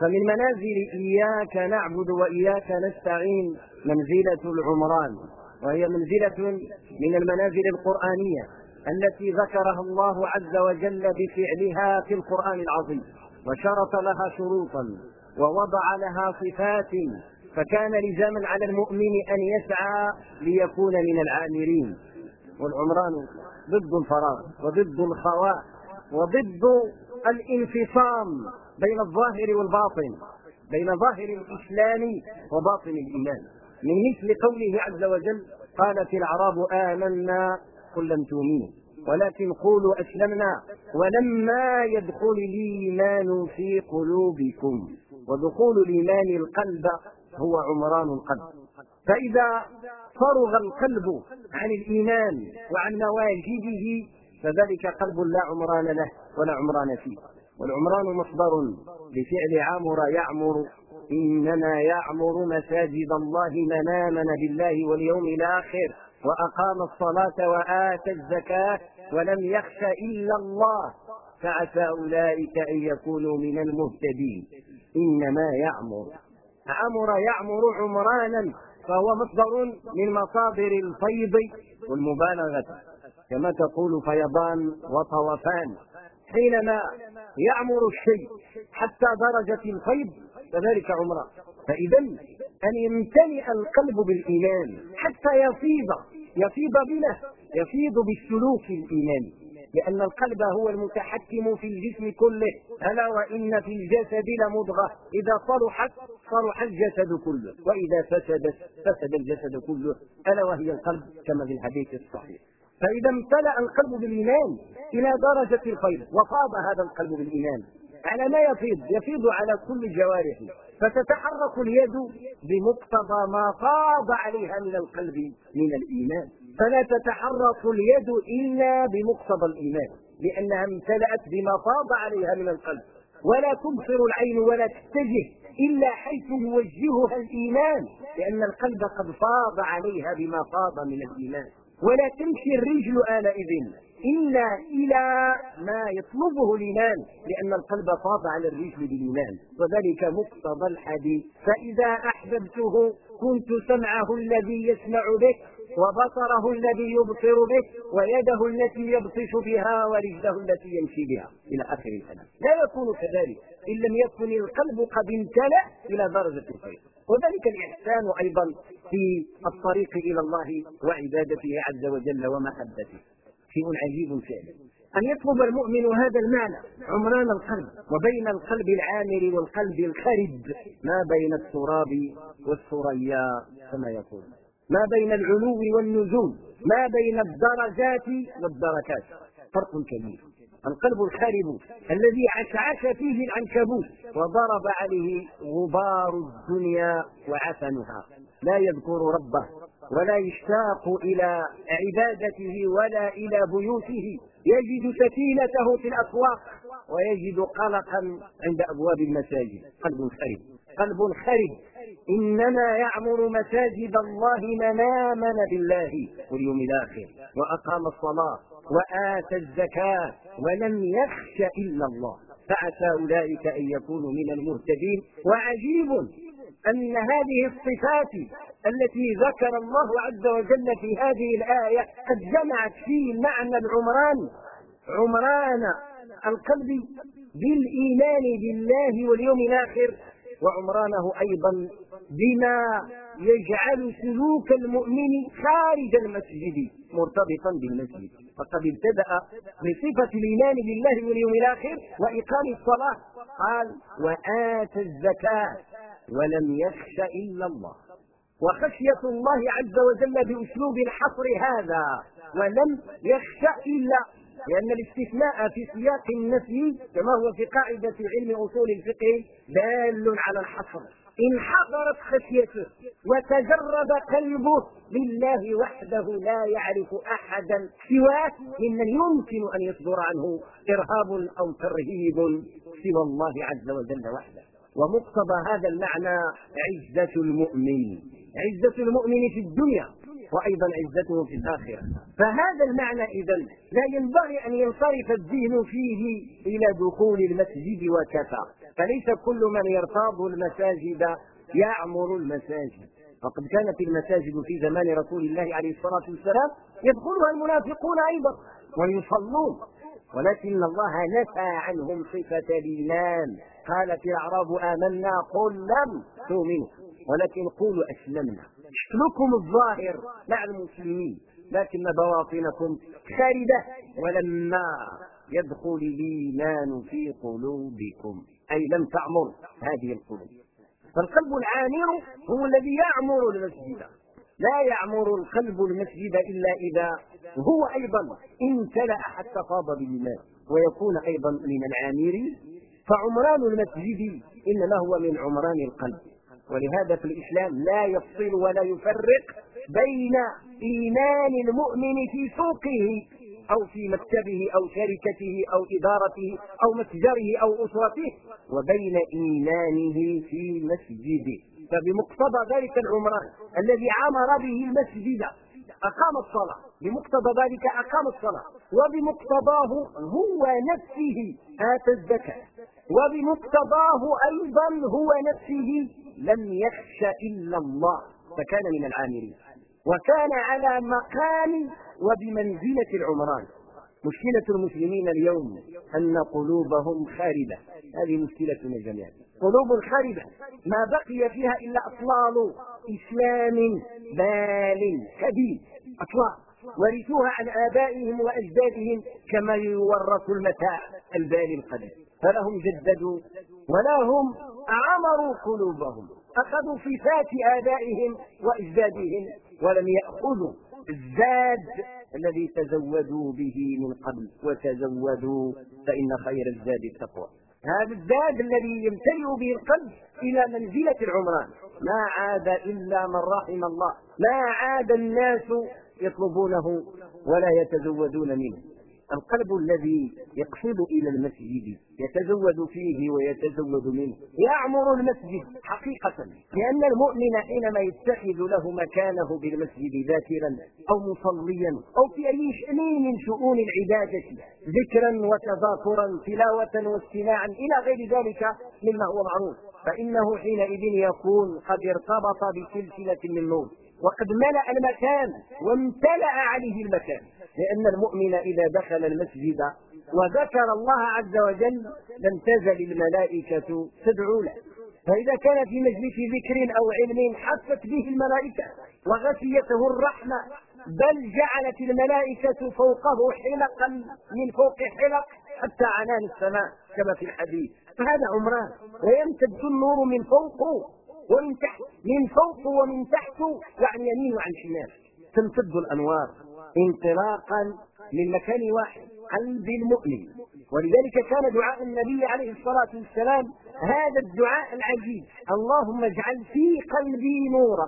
فمن منازل إياك نعبد وإياك نستعين منزلة العمران. وهي منزلة من المنازل القرآنية التي ذكرها الله عز وجل بفعلها في القرآن العظيم. وشرط لها شروطا ووضع لها صفات فكان لزاما على المؤمن أن يسعى ليكون من العامرين والعمران ضد الفراغ وضد الخواء وضد الانفصام. بين الظاهر والباطن بين ظاهر الإسلام وباطن الإيمان. من مثل قوله عز وجل قالت الأعراب آمنا قل لم تؤمنوا ولكن قولوا أسلمنا ولما يدخل الإيمان في قلوبكم ودخول الإيمان القلب هو عمران القلب. فإذا فرغ القلب عن الإيمان وعن مواجبه فذلك قلب لا عمران له ولا عمران فيه. والعمران مصدر لفعل عمر يعمر. إنما يعمر مساجد الله من آمن بالله واليوم الآخر وأقام الصلاة وآتى الزكاة ولم يخش إلا الله. فعسى أولئك أن يكونوا من المهتدين. إنما يعمر. عمر يعمر عمرانا فهو مصدر من مصادر الفيض والمبالغة. كما تقول فيضان وطوفان. حينما يعمر الشيء حتى درجة الفيض فذلك عمره فإذا أن يمتلئ القلب بالإيمان حتى يفيض يفيض بنا يفيض بالسلوك الإيماني. لأن القلب هو المتحكم في الجسم كله. ألا وإن في الجسد لمضغة. إذا صلحت صلح الجسد كله. وإذا فسدت فسد الجسد كله. ألا وهي القلب كما في الحديث الصحيح. فإذا امتلأ القلب بالإيمان إلى درجة الخير. وفاض هذا القلب بالإيمان. على ما يفيض؟ يفيض على كل الجوارح فتتحرك اليد بمقتضى ما فاض عليها من القلب من الإيمان. فلا تتحرك اليد إلا بمقتضى الإيمان. لأنها امتلأت بما فاض عليها من القلب. ولا تبصر العين ولا تتجه إلا حيث يوجهها الإيمان. لأن القلب قد فاض عليها بما فاض من الإيمان. ولا تمشي الرجل آنئذ. إلا إلى ما يطلبه الإيمان لأن القلب فاض على الرجل بالإيمان وذلك مقتضى الحديث. فإذا أحببته كنت سمعه الذي يسمع به وبصره الذي يبصر به ويده التي يبطش بها ورجله التي يمشي بها. إلى آخر الكلام. لا يكون كذلك. إن لم يكن القلب قد امتلأ إلى درجة الخير وذلك الإحسان أيضا في الطريق إلى الله وعبادته عز وجل ومحبته. شيء عجيب فعلا أن يطلب المؤمن هذا المعنى عمران القلب وبين القلب العامر والقلب الخرب ما بين التراب والثريا كما يقول. ما بين العلو والنزول ما بين الدرجات والدركات. فرق كبير. القلب الخارب الذي عشعش فيه العنكبوت وضرب عليه غبار الدنيا وعفنها. لا يذكر ربه. ولا يشتاق إلى عبادته ولا إلى بيوته. يجد سكينته في الأسواق ويجد قلقا عند أبواب المساجد. قلب خرب قلب خرب. إنما يعمر مساجد الله من آمن بالله واليوم الآخر. وأقام الصلاة وآتى الزكاة ولم يخش إلا الله. فعسى أولئك أن يكونوا من المهتدين. وعجيب أن هذه الصفات التي ذكر الله عز وجل في هذه الآية قد جمعت في معنى العمران عمران القلب بالإيمان بالله واليوم الآخر وعمرانه أيضا بما يجعل سلوك المؤمن خارج المسجد مرتبطا بالمسجد. فقد ابتدأ بصفة الإيمان بالله واليوم الآخر وإقام الصلاة. قال وآتى الزكاة ولم يخش إلا الله. وخشية الله عز وجل بأسلوب الحصر هذا ولم يخش إلا لأن الاستثناء في سياق النفي كما هو في قاعدة علم أصول الفقه دال على الحصر. إن حضرت خشيته وتجرد قلبه لله وحده لا يعرف أحدا سواه ممن يمكن أن يصدر عنه إرهاب أو ترهيب سوى الله عز وجل وحده. ومقتضى هذا المعنى عزة المؤمن. عزة المؤمن في الدنيا وأيضا عزته في الآخرة. فهذا المعنى إذا لا ينبغي أن ينصرف الذهن فيه إلى دخول المسجد وكفى. فليس كل من يرتاض المساجد يعمر المساجد. فقد كانت المساجد في زمان رسول الله عليه الصلاة والسلام يدخلها المنافقون أيضا ويصلون. ولكن الله نفى عنهم صفة الإيمان. قالت الأعراب آمنا قل لم تؤمنوا. ولكن قولوا أسلمنا. شكلكم الظاهر مع المسلمين. لكن بواطنكم خاربة ولما يدخل الإيمان في قلوبكم أي لم تعمر هذه القلوب. فالقلب العامر هو الذي يعمر المسجد. لا يعمر القلب المسجد إلا إذا هو أيضا امتلأ حتى فاض بالماء ويكون أيضا من العامرين. فعمران المسجد إنما هو من عمران القلب. ولهذا في الإسلام لا يفصل ولا يفرق بين إيمان المؤمن في سوقه أو في مكتبه أو شركته أو إدارته أو متجره أو أسرته وبين إيمانه في مسجده فبمقتضى ذلك العمران الذي عمر به المسجد أقام الصلاة. بمقتضى ذلك أقام الصلاة. وبمقتضاه هو نفسه آتى الزكاة. وبمقتضاه أيضا هو نفسه لم يخش إلا الله فكان من العاملين. وكان على مقام وبمنزلة العمران. مشكلة المسلمين اليوم أن قلوبهم خاربة. هذه مشكلتنا جميعا قلوب خاربة. ما بقي فيها إلا أطلال إسلام بال كبير. أطلال. ورثوها عن آبائهم وأجدادهم كما يورث المتاع البالي القديم. فلهم جددوا ولا هم عمروا قلوبهم أخذوا صفات آبائهم وأجدادهم ولم يأخذوا الزاد الذي تزودوا به من قبل وتزودوا فإن خير الزاد التقوى. هذا الزاد الذي يمتلئ به القلب إلى منزلة العمران. ما عاد إلا من رحم الله. ما عاد الناس يطلبونه ولا يتزودون منه. القلب الذي يقصد إلى المسجد يتزود فيه ويتزود منه. يعمر المسجد حقيقة لأن المؤمن حينما يتخذ له مكانه بالمسجد ذاكرا أو مصليا أو في أي شأن من شؤون العبادة ذكرا وتذاكرا تلاوة واستماعا إلى غير ذلك مما هو معروف. فإنه حينئذ يكون قد ارتبط بسلسلة من نور. وقد ملأ المكان وامتلأ عليه المكان. لأن المؤمن إذا دخل المسجد وذكر الله عز وجل لم تزل الملائكة تدعو له. فإذا كان في مجلس ذكر أو علم حفت به الملائكة وغشيته الرحمة بل جعلت الملائكة فوقه حلقا من فوق حلق حتى عنان السماء كما في الحديث. فهذا عمران. ويمتد النور من فوقه. ومن تحت من فوق ومن تحت يعني يمين وعن شمال تمتد الأنوار انطلاقا من مكان واحد قلب المؤمن. ولذلك كان دعاء النبي عليه الصلاة والسلام هذا الدعاء العجيب. اللهم اجعل في قلبي نورا.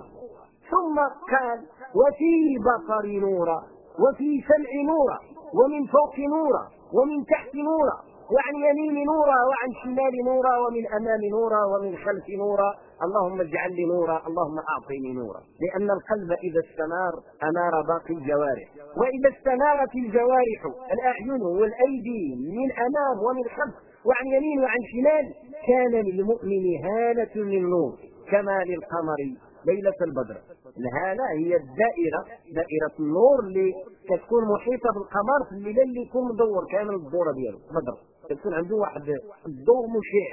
ثم قال وفي بصري نورا وفي سمعي نورا ومن فوق نورا ومن تحت نورا. وعن يمين نورا وعن شمال نورا ومن أمام نورا ومن خلف نورا. اللهم اجعل لي نورا اللهم أعطني نورا. لأن القلب إذا استنار انار باقي الجوارح. وإذا استنارت الجوارح الأعين والأيدي من أمام ومن خلف وعن يمين وعن شمال كان للمؤمن هالة من نور كما للقمر ليلة البدر. الهاله هي الدائره دائرة النور اللي كتكون محيطة بالقمر في الليل اللي يكون مدور كامل الدورة ديالو. بدر يكون عنده واحد الضوء مشع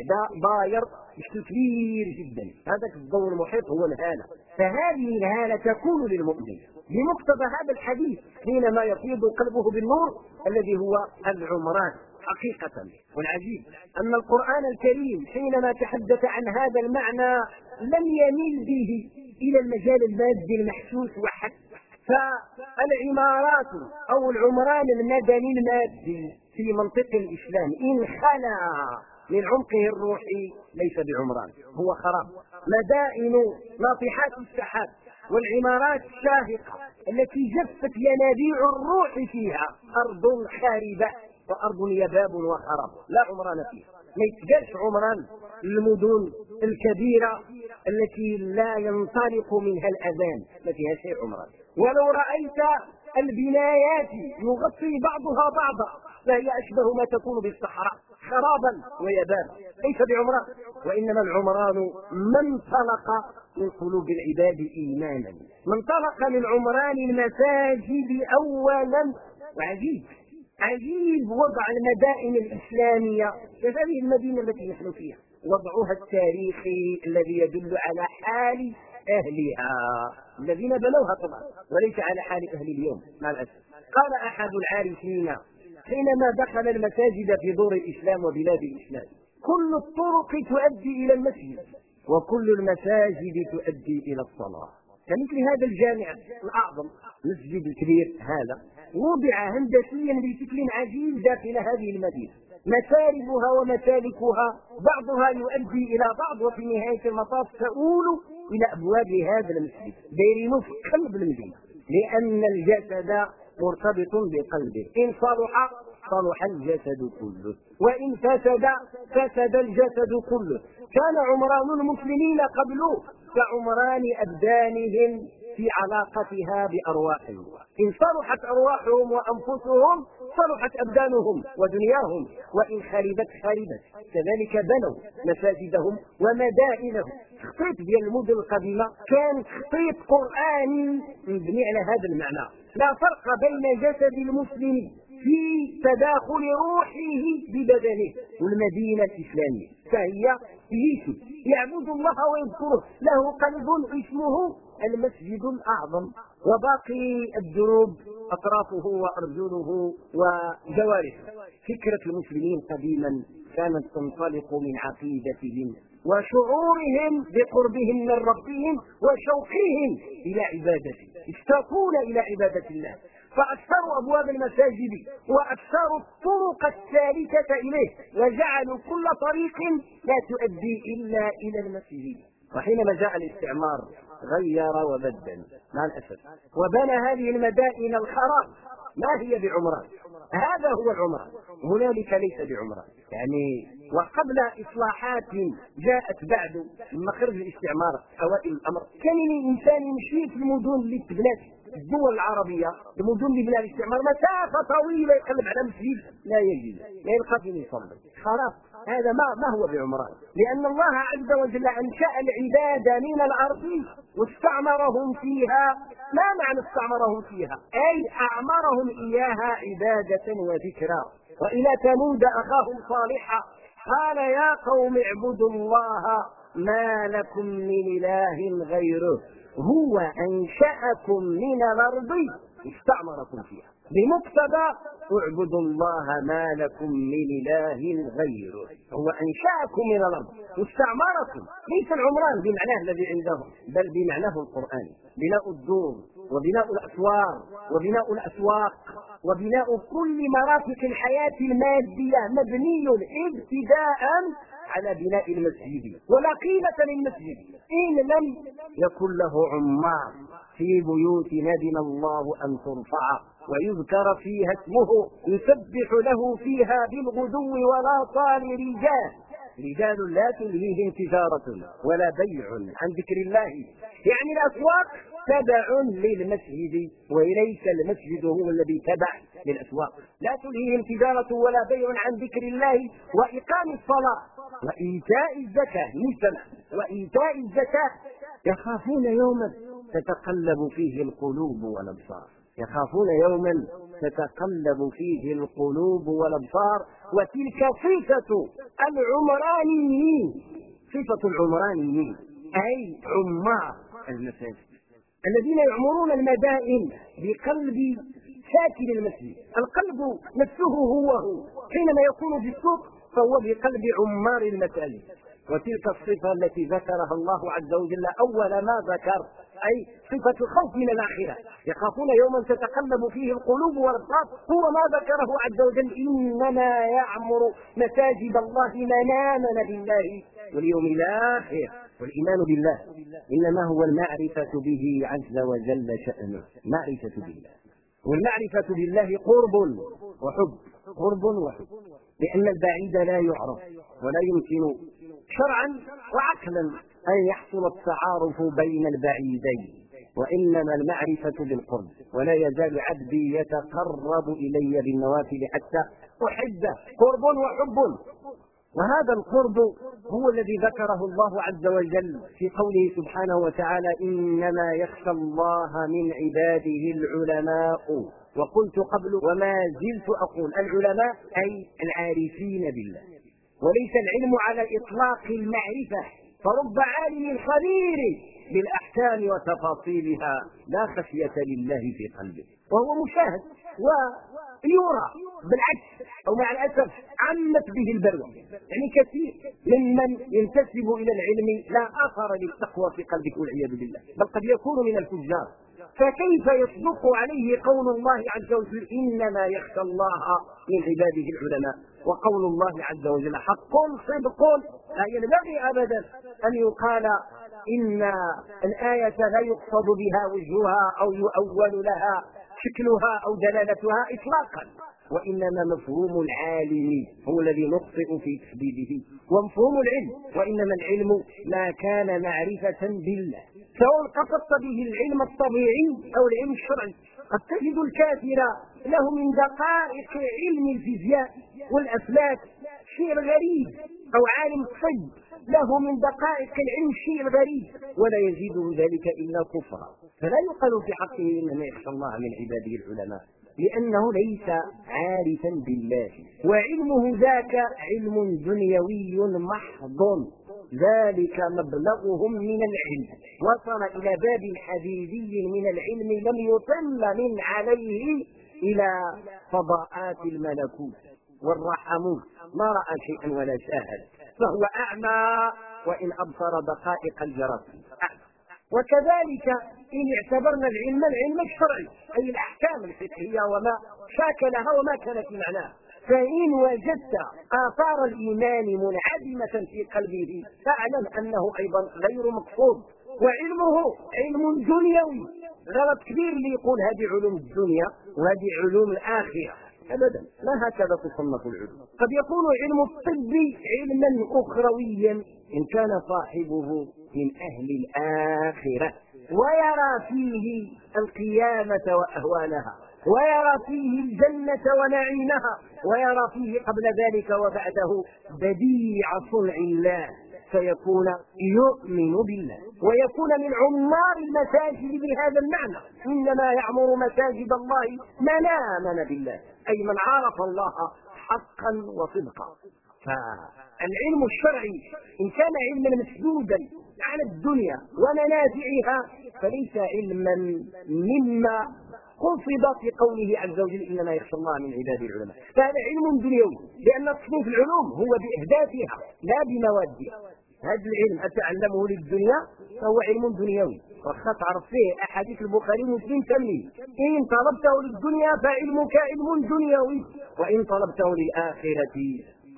ضاير يشكل كبير جدا. هذاك الضوء المحيط هو الهالة. فهذه الهالة تكون للمؤمن. بمقتضى هذا الحديث حينما يفيض قلبه بالنور الذي هو العمران حقيقة. والعجيب أن القرآن الكريم حينما تحدث عن هذا المعنى لم يميل به. إلى المجال المادي المحسوس وحد. فالعمارات أو العمران المدني المادي في منطق الإسلام إن خلا من عمقه الروحي ليس بعمران هو خراب. مدائن ناطحات السحاب والعمارات الشاهقة التي جفت ينابيع الروح فيها أرض خاربة وأرض يباب وخراب لا عمران فيها. ما يتقالش عمران المدن الكبيرة التي لا ينطلق منها الأذان ما فيها شيء عمران ولو رأيت البنايات يغطي بعضها بعضا فهي أشبه ما تكون بالصحراء خرابا ويبابا ليس بعمران وإنما العمران من انطلق من قلوب العباد إيمانا. من انطلق من عمران المساجد أولا. وعجيب عجيب وضع المدائن الإسلامية. كهذه المدينة التي نحن فيها. وضعها التاريخي الذي يدل على حال أهلها الذين بنوها طبعا وليس على حال أهل اليوم مع الأسف. قال أحد العارفين حينما دخل المساجد في دور الإسلام وبلاد الإسلام كل الطرق تؤدي إلى المسجد وكل المساجد تؤدي إلى الصلاة. كمثل هذا الجامع الأعظم المسجد الكبير هذا وضع هندسيا بشكل عجيب داخل هذه المدينة. مساربها ومسالكها بعضها يؤدي إلى بعض وفي نهاية المطاف تؤول إلى أبواب هذا المسجد. دايرين في قلب المدينة لأن الجسد مرتبط بقلبه. إن صلح صلح الجسد كله. وإن فسد فسد الجسد كله. كان عمران المسلمين قبله كعمران أبدانهم في علاقتها بأرواحهم إن صلحت أرواحهم وأنفسهم صلحت أبدانهم ودنياهم وإن خربت خربت كذلك بنوا مساجدهم ومدائنهم. خطيط ديال المدن القديمة كان خطيط قرآني مبني على هذا المعنى. لا فرق بين جسد المسلم في تداخل روحه ببدنه والمدينة الإسلامية. فهي يعبد الله ويذكره له قلب اسمه المسجد الأعظم وباقي الدروب أطرافه وأرجله وجوارحه. فكرة المسلمين قديما كانت تنطلق من عقيدتهم وشعورهم بقربهم من ربهم وشوقهم إلى عبادته اشتاقون إلى عبادة الله. فأكثروا أبواب المساجد وأكثروا الطرق الثالثة إليه وجعلوا كل طريق لا تؤدي إلا إلى المسجد. وحينما جاء الاستعمار غير وبدل مع الأسف. وبنى هذه المدائن الخراب ما هي بعمران هذا هو العمران هنالك ليس بعمران يعني وقبل إصلاحات جاءت بعد من مخرج الاستعمار أوائل الأمر. كان الإنسان يمشي في المدن اللي تبنات الدول العربية المدن اللي بلا الاستعمار مسافة طويلة يقلب على مسجد لا يجد. لا يلقى فين يصلي خلاص. هذا ما ما هو بعمران. لأن الله عز وجل أنشأ العباد من الأرض واستعمرهم فيها. ما معنى استعمرهم فيها؟ أي أعمرهم إياها عبادة وذكرى. وإلى ثمود أخاهم صالحا. قال يا قوم اعبدوا الله ما لكم من إله غيره. هو أنشأكم من الأرض استعمركم فيها. بمقتضى اعبدوا الله ما لكم من إله غيره. هو أنشأكم من الأرض واستعمركم ليس العمران بمعناه الذي عندهم بل بمعناه القرآني بناء الدور وبناء الأسوار وبناء الأسواق وبناء كل مرافق الحياة المادية مبني ابتداء على بناء المسجد. ولا قيمة للمسجد. إن لم يكن له عمار في بيوت ندم الله أن ترفع ويذكر فيها اسمه يسبح له فيها بالغدو ولا طال رجال. رجال لا تلهيهم تجارة ولا بيع عن ذكر الله. يعني الأسواق تبع للمسجد وليس المسجد هو الذي تبع للأسواق. لا تلهيهم تجارة ولا بيع عن ذكر الله وإقام الصلاة وإيتاء الزكاة. مثلا وإيتاء الزكاة يخافون يوما تتقلب فيه القلوب والأبصار. يخافون يوما تتقلب فيه القلوب والأبصار وتلك صفة العمرانيين. صفة العمرانيين أي عمار المساجد. الذين يعمرون المدائن بقلب ساكن المسجد. القلب نفسه هو هو. حينما يكون في السوق فهو بقلب عمار المساجد. وتلك الصفة التي ذكرها الله عز وجل أول ما ذكر أي صفة الخوف من الآخرة. يخافون يوما تتقلب فيه القلوب والأبصار. هو ما ذكره عز وجل. إنما يعمر مساجد الله من آمن بالله واليوم الآخر. والإيمان بالله. إنما هو المعرفة به عز وجل شأنه. معرفة بالله. والمعرفة بالله قرب وحب. قرب وحب. لأن البعيد لا يعرف ولا يمكن شرعا وعقلا أن يحصل التعارف بين البعيدين. وإنما المعرفة بالقرب ولا يزال عبدي يتقرب إلي بالنوافل حتى أحبه قرب وحب. وهذا القرب هو الذي ذكره الله عز وجل في قوله سبحانه وتعالى إنما يخشى الله من عباده العلماء. وقلت قبل وما زلت أقول العلماء أي العارفين بالله. وليس العلم على إطلاق المعرفة فرب عالم خبير بالأحكام وتفاصيلها لا خشية لله في قلبه. وهو مشاهد ويرى بالعكس أو مع الأسف عمت به البلوى. يعني كثير ممن ينتسب إلى العلم لا أثر للتقوى في قلبه والعياذ بالله. بل قد يكون من الفجار. فكيف يصدق عليه قول الله عز وجل إنما يخشى الله من عباده العلماء؟ وقول الله عز وجل حق صدق. لا ينبغي أبدا أن يقال إن الآية لا يقصد بها وجهها أو يؤول لها شكلها أو دلالتها إطلاقا وإنما مفهوم العالم هو الذي نخطئ في تحديده ومفهوم العلم وإنما العلم ما كان معرفة بالله سواء قصدت به العلم الطبيعي أو العلم الشرعي. قد تجد الكافر له من دقائق علم الفيزياء والأفلاك شيء غريب أو عالم الطب له من دقائق العلم شيء غريب ولا يزيده ذلك إلا كفرا. فلا يقال في حقه إنما يخشى الله من عباده العلماء لأنه ليس عارفا بالله وعلمه ذاك علم دنيوي محض. ذلك مبلغهم من العلم وصل إلى باب حديدي من العلم لم يطل من عليه إلى فضاءات الملكوت. والرحموت ما رأى شيئا ولا شاهد. فهو أعمى وإن أبصر دقائق الجراثيم وكذلك إن اعتبرنا العلم العلم الشرعي أي الأحكام الفقهية وما شاكلها وما كان في معناها فإن وجدت آثار الإيمان منعدمة في قلبه فاعلم أنه أيضا غير مقصود. وعلمه علم دنيوي. غلط كبير اللي يقول هذه علوم الدنيا وهذه علوم الآخرة. ابدا. ما هكذا تصنف العلوم. قد يكون علم الطب علما اخرويا إن كان صاحبه من أهل الآخرة ويرى فيه القيامة وأهوالها ويرى فيه الجنة ونعيمها ويرى فيه قبل ذلك وبعده بديع صنع الله. فيكون يؤمن بالله ويكون من عمار المساجد بهذا المعنى. إنما يعمر مساجد الله من امن بالله. أي من عرف الله حقا وصدقا. فالعلم الشرعي إن كان علما مسدودا على الدنيا ومنافعها فليس علما مما قصد في قوله عز وجل إنما يخشى الله من عباده العلماء. فهذا علم دنيوي لأن تصنيف العلوم هو باهدافها لا بموادها. هذا العلم أتعلمه للدنيا فهو علم دنيوي. وقد تعرف فيه أحاديث البخاري ومسلم تملي إن طلبته للدنيا فعلمك علم دنيوي. وإن طلبته للآخرة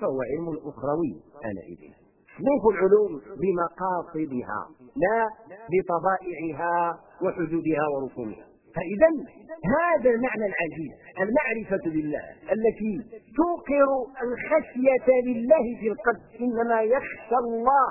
فهو علم أخروي. انئذ صنوف العلوم بمقاصدها لا بطبائعها وحدودها ورسومها فإذا هذا المعنى العجيب المعرفة بالله التي توقر الخشية لله في القلب. إنما يخشى الله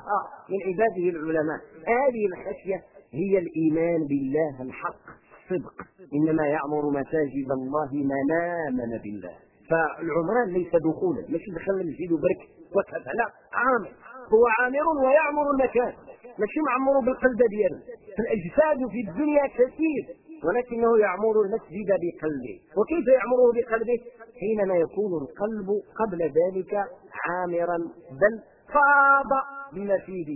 من عباده العلماء. هذه الخشية هي الإيمان بالله الحق صدق. إنما يعمر مساجد الله من آمن بالله. فالعمران ليس دخولا. مش دخلنا المسجد وبرك. وكذا لا عامر. هو عامر ويعمر المكان. ماشي معمر بالقلب ديالو فالأجساد في الدنيا كثير. ولكنه يعمر المسجد بقلبه. وكيف يعمره بقلبه؟ حينما يكون القلب قبل ذلك عامرا بل فاض بما فيه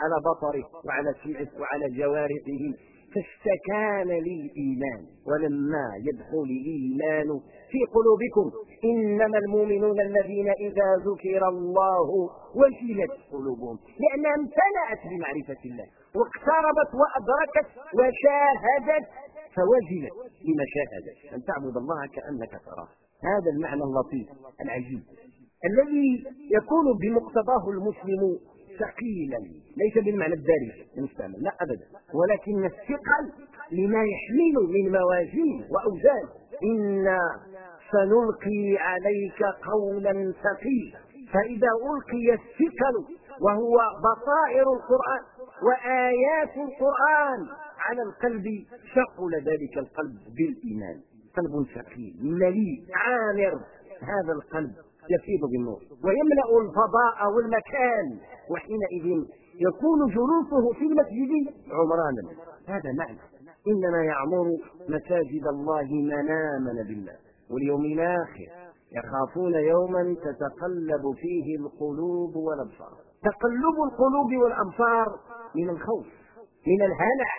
على بصره وعلى سمعه وعلى جوارحه فاستكان للإيمان. ولما يدخل الإيمان في قلوبكم إنما المؤمنون الذين إذا ذكر الله وجلت قلوبهم لأنها امتلأت بمعرفة الله واقتربت وأدركت وشاهدت فوجلت بما شاهدت أن تعبد الله كأنك تراه. هذا المعنى اللطيف العجيب. الذي يكون بمقتضاه المسلم ثقيلا. ليس بالمعنى الدارج المستعمل. لا ابدا. ولكن الثقل لما يحمل من موازين وأوزان. أنا سنلقي عليك قولا ثقيلا. فإذا ألقي الثقل وهو بصائر القرآن وآيات القرآن على القلب. شغل ذلك القلب بالإيمان. قلب ثقيل مليء عامر. هذا القلب يفيض بالنور ويملأ الفضاء والمكان وحينئذ يكون جلوسه في المسجد عمرانا. هذا معنى إنما يعمر مساجد الله من امن بالله واليوم الآخر يخافون يوما تتقلب فيه القلوب والأبصار. تقلب القلوب والابصار من الخوف من الهلع.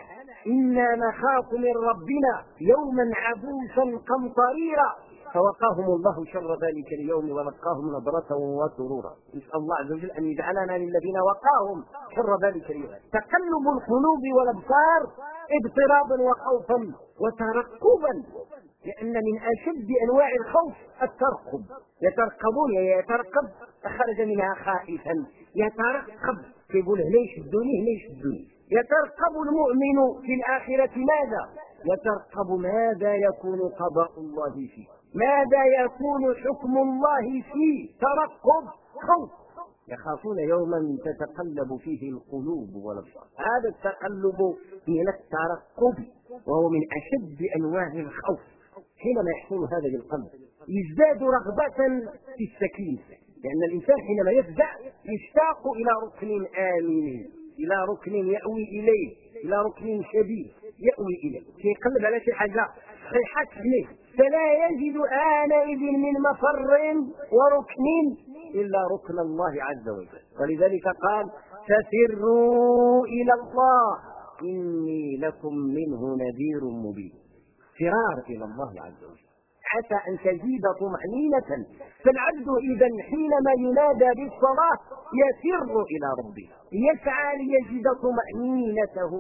إنا نخاف من ربنا يوما عبوسا قمطريرا. فوقاهم الله شر ذلك اليوم ولقاهم نظرة وسرورا. نسأل الله عز وجل أن يجعلنا للذين وقاهم شر ذلك اليوم. تقلب القلوب والأبصار اضطرابا وخوفا وترقبا لأن من أشد أنواع الخوف الترقب. يترقبون يترقب خرج منها خائفا. يترقب يقول هنا يشدوني هنا يشدوني يترقب المؤمن في الآخرة ماذا؟ يترقب ماذا يكون قضاء الله فيه؟ ماذا يكون حكم الله فيه؟ ترقب خوف. يخافون يوما تتقلب فيه القلوب والأبصار. هذا التقلب من الترقب وهو من أشد أنواع الخوف. حينما يحصل هذا للقلب يزداد رغبة في السكينه لأن الإنسان حينما يفزع يشتاق إلى ركن آمن إلى ركن يأوي إليه إلى ركن شديد يأوي إليه. كيقلب على شي حاجة صحيحة تحميه. فلا يجد آنئذ من مفر وركن إلا ركن الله عز وجل. ولذلك قال فسروا إلى الله إني لكم منه نذير مبين. فرار إلى الله عز وجل. عسى أن تزيد طمأنينة فالعبد إذا حينما ينادى بالصلاة يفر إلى ربه يسعى ليجد طمأنينته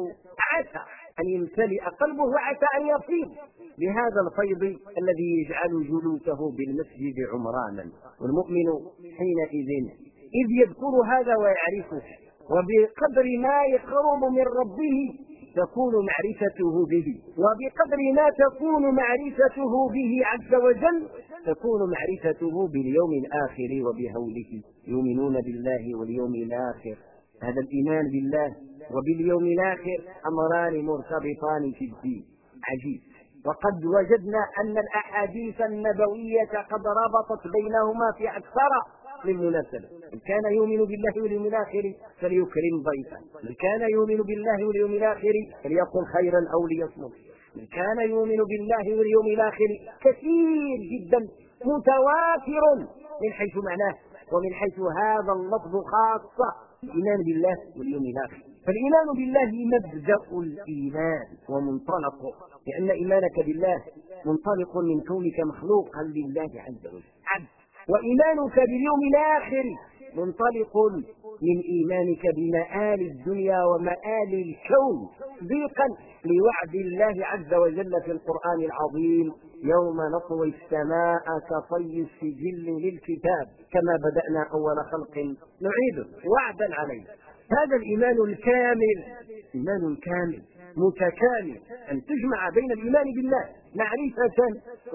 عسى أن يمتلئ قلبه وعسى أن يصيب. بهذا الفيض الذي يجعل جلوسه بالمسجد عمرانا والمؤمن حينئذ إذ يذكر هذا ويعرفه وبقدر ما يقرب من ربه تكون معرفته به. وبقدر ما تكون معرفته به عز وجل تكون معرفته باليوم الآخر وبهوله. يؤمنون بالله واليوم الآخر. هذا الإيمان بالله وباليوم الآخر أمران مرتبطان في الدين. عجيب. وقد وجدنا أن الأحاديث النبوية قد ربطت بينهما في أكثر من مناسبة. من كان يؤمن بالله واليوم الآخر فليكرم ضيفا من كان يؤمن بالله واليوم الآخر فليقل خيرا أو ليصمت. من كان يؤمن بالله واليوم الآخر كثير جدا متواتر من حيث معناه ومن حيث هذا اللفظ خاصة الإيمان بالله واليوم الآخر. فالإيمان بالله مبدأ الإيمان ومنطلقه لأن إيمانك بالله منطلق من كونك مخلوقا لله عز وجل. وإيمانك باليوم الآخر منطلق من إيمانك بمآل الدنيا ومآل الكون ضيقا لوعد الله عز وجل في القرآن العظيم. يوم نطوي السماء كطي السجل للكتاب. كما بدأنا أول خلق نعيده وعدا عليه. هذا الإيمان الكامل إيمان كامل متكامل. أن تجمع بين الإيمان بالله معرفة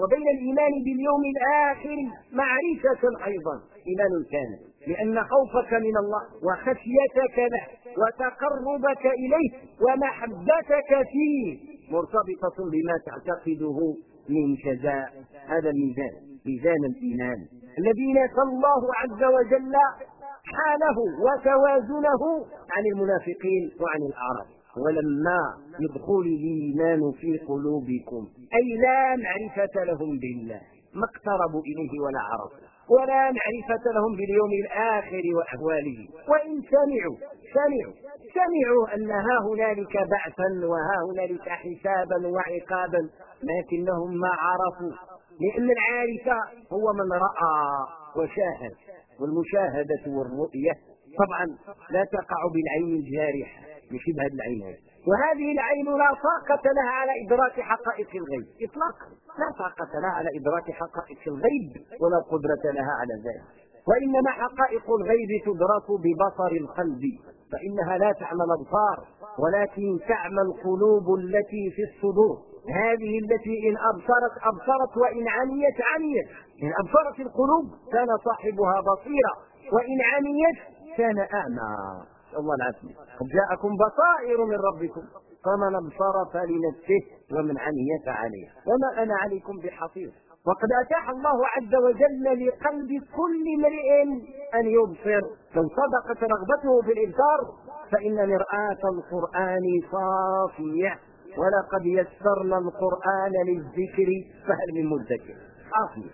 وبين الإيمان باليوم الآخر معرفة أيضا. إيمان كامل. لأن خوفك من الله وخشيتك له وتقربك إليه ومحبتك فيه مرتبطة بما تعتقده من جزاء. هذا الميزان ميزان الإيمان. الذي نسى الله عز وجل حاله وتوازنه عن المنافقين وعن الأعراب. ولما يدخل الإيمان في قلوبكم أي لا معرفة لهم بالله ما اقتربوا إليه ولا عرفوا. ولا معرفة لهم باليوم الآخر وأحواله. وإن سمعوا سمعوا سمعوا أن ها هنالك بعثا وها هنالك حسابا وعقابا لكنهم ما عرفوا لأن العارف هو من رأى وشاهد والمشاهدة والرؤية طبعا لا تقع بالعين الجارحة بشبه العين هذه. وهذه العين لا طاقة لها على إدراك حقائق الغيب. إطلاقا. لا طاقة لها على إدراك حقائق الغيب ولا قدرة لها على ذلك. وإنما حقائق الغيب تدرك ببصر القلب فإنها لا تعمى الأبصار ولكن تعمى القلوب التي في الصدور. هذه التي إن أبصرت أبصرت وإن عميت عميت. إن أبصرت القلوب كان صاحبها بصيرا وإن عميت كان أعمى الله العافية. قد جاءكم بصائر من ربكم فمن ابصر فلنفسه ومن عمي فعليه وما أنا عليكم بحفيظ. وقد أتاح الله عز وجل لقلب كل امرئ أن يبصر. لو صدقت رغبته في الإبصار فإن مرآة القرآن صافية. ولقد يسرنا القرآن للذكر فهل من مدكر؟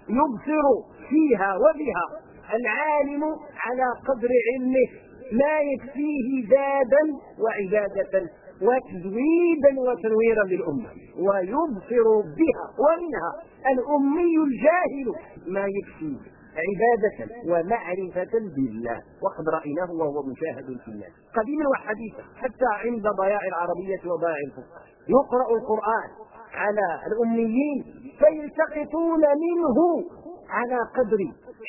يبصر فيها وبها. العالم على قدر علمه. ما يكفيه زادا وعبادة وتزويدا وتنويرا للأمة. ويبصر بها ومنها الأمي الجاهل. ما يكفي عبادة ومعرفة بالله. وقد رأيناه وهو مشاهد في الناس. قديما وحديثا. حتى عند ضياع العربية وضياع الفقه يقرأ القرآن على الأميين فيلتقطون منه على قدر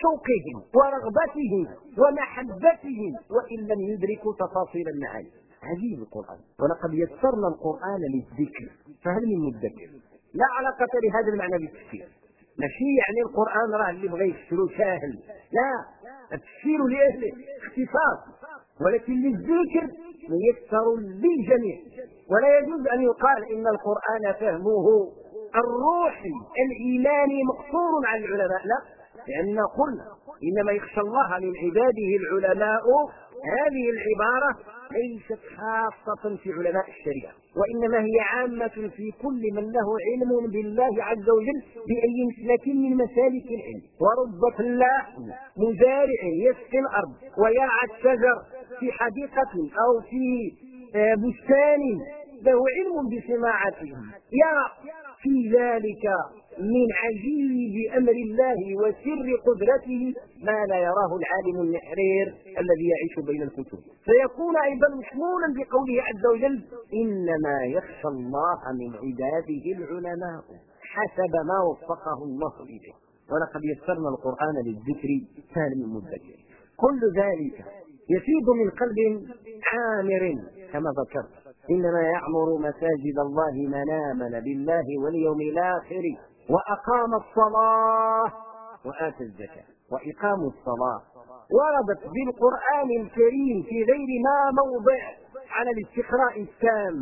شوقهم ورغبتهم ومحبتهم وإن لم يدركوا تفاصيل المعاني عجيب القرآن. ولقد يسرنا القرآن للذكر. فهل من مدكر؟ لا علاقة لهذا المعنى بالتفسير. ماشي يعني القرآن راه اللي بغى يفسره ساهل. لا. التفسير لأهله اختصاص. ولكن للذكر ميسر للجميع. ولا يجوز أن يقال إن القرآن فهمه الروحي. الإيماني مقصور على العلماء. لا. لأن قلنا إنما يخشى الله من عباده العلماء. هذه العبارة ليست خاصة في علماء الشريعة وإنما هي عامة في كل من له علم بالله عز وجل بأي مسلك من مسالك العلم. ورب فلاح مزارع يسقي الأرض ويرعى الشجر في حديقة أو في آه، بستان له علم بصناعته يرى في ذلك من عجيب أمر الله وسر قدرته ما لا يراه العالم النحرير الذي يعيش بين الكتب. فيكون أيضا مشمولا بقوله عز وجل إنما يخشى الله من عباده العلماء حسب ما وفقه الله إليه. ولقد يسرنا القرآن للذكر كان من مدكر كل ذلك يفيض من قلب عامر كما ذكرت. إنما يعمر مساجد الله من آمن بالله واليوم الآخر وأقام الصلاة وآتى الزكاة وإقام الصلاة. وردت بالقرآن الكريم في غير ما موضع على الاستقراء التام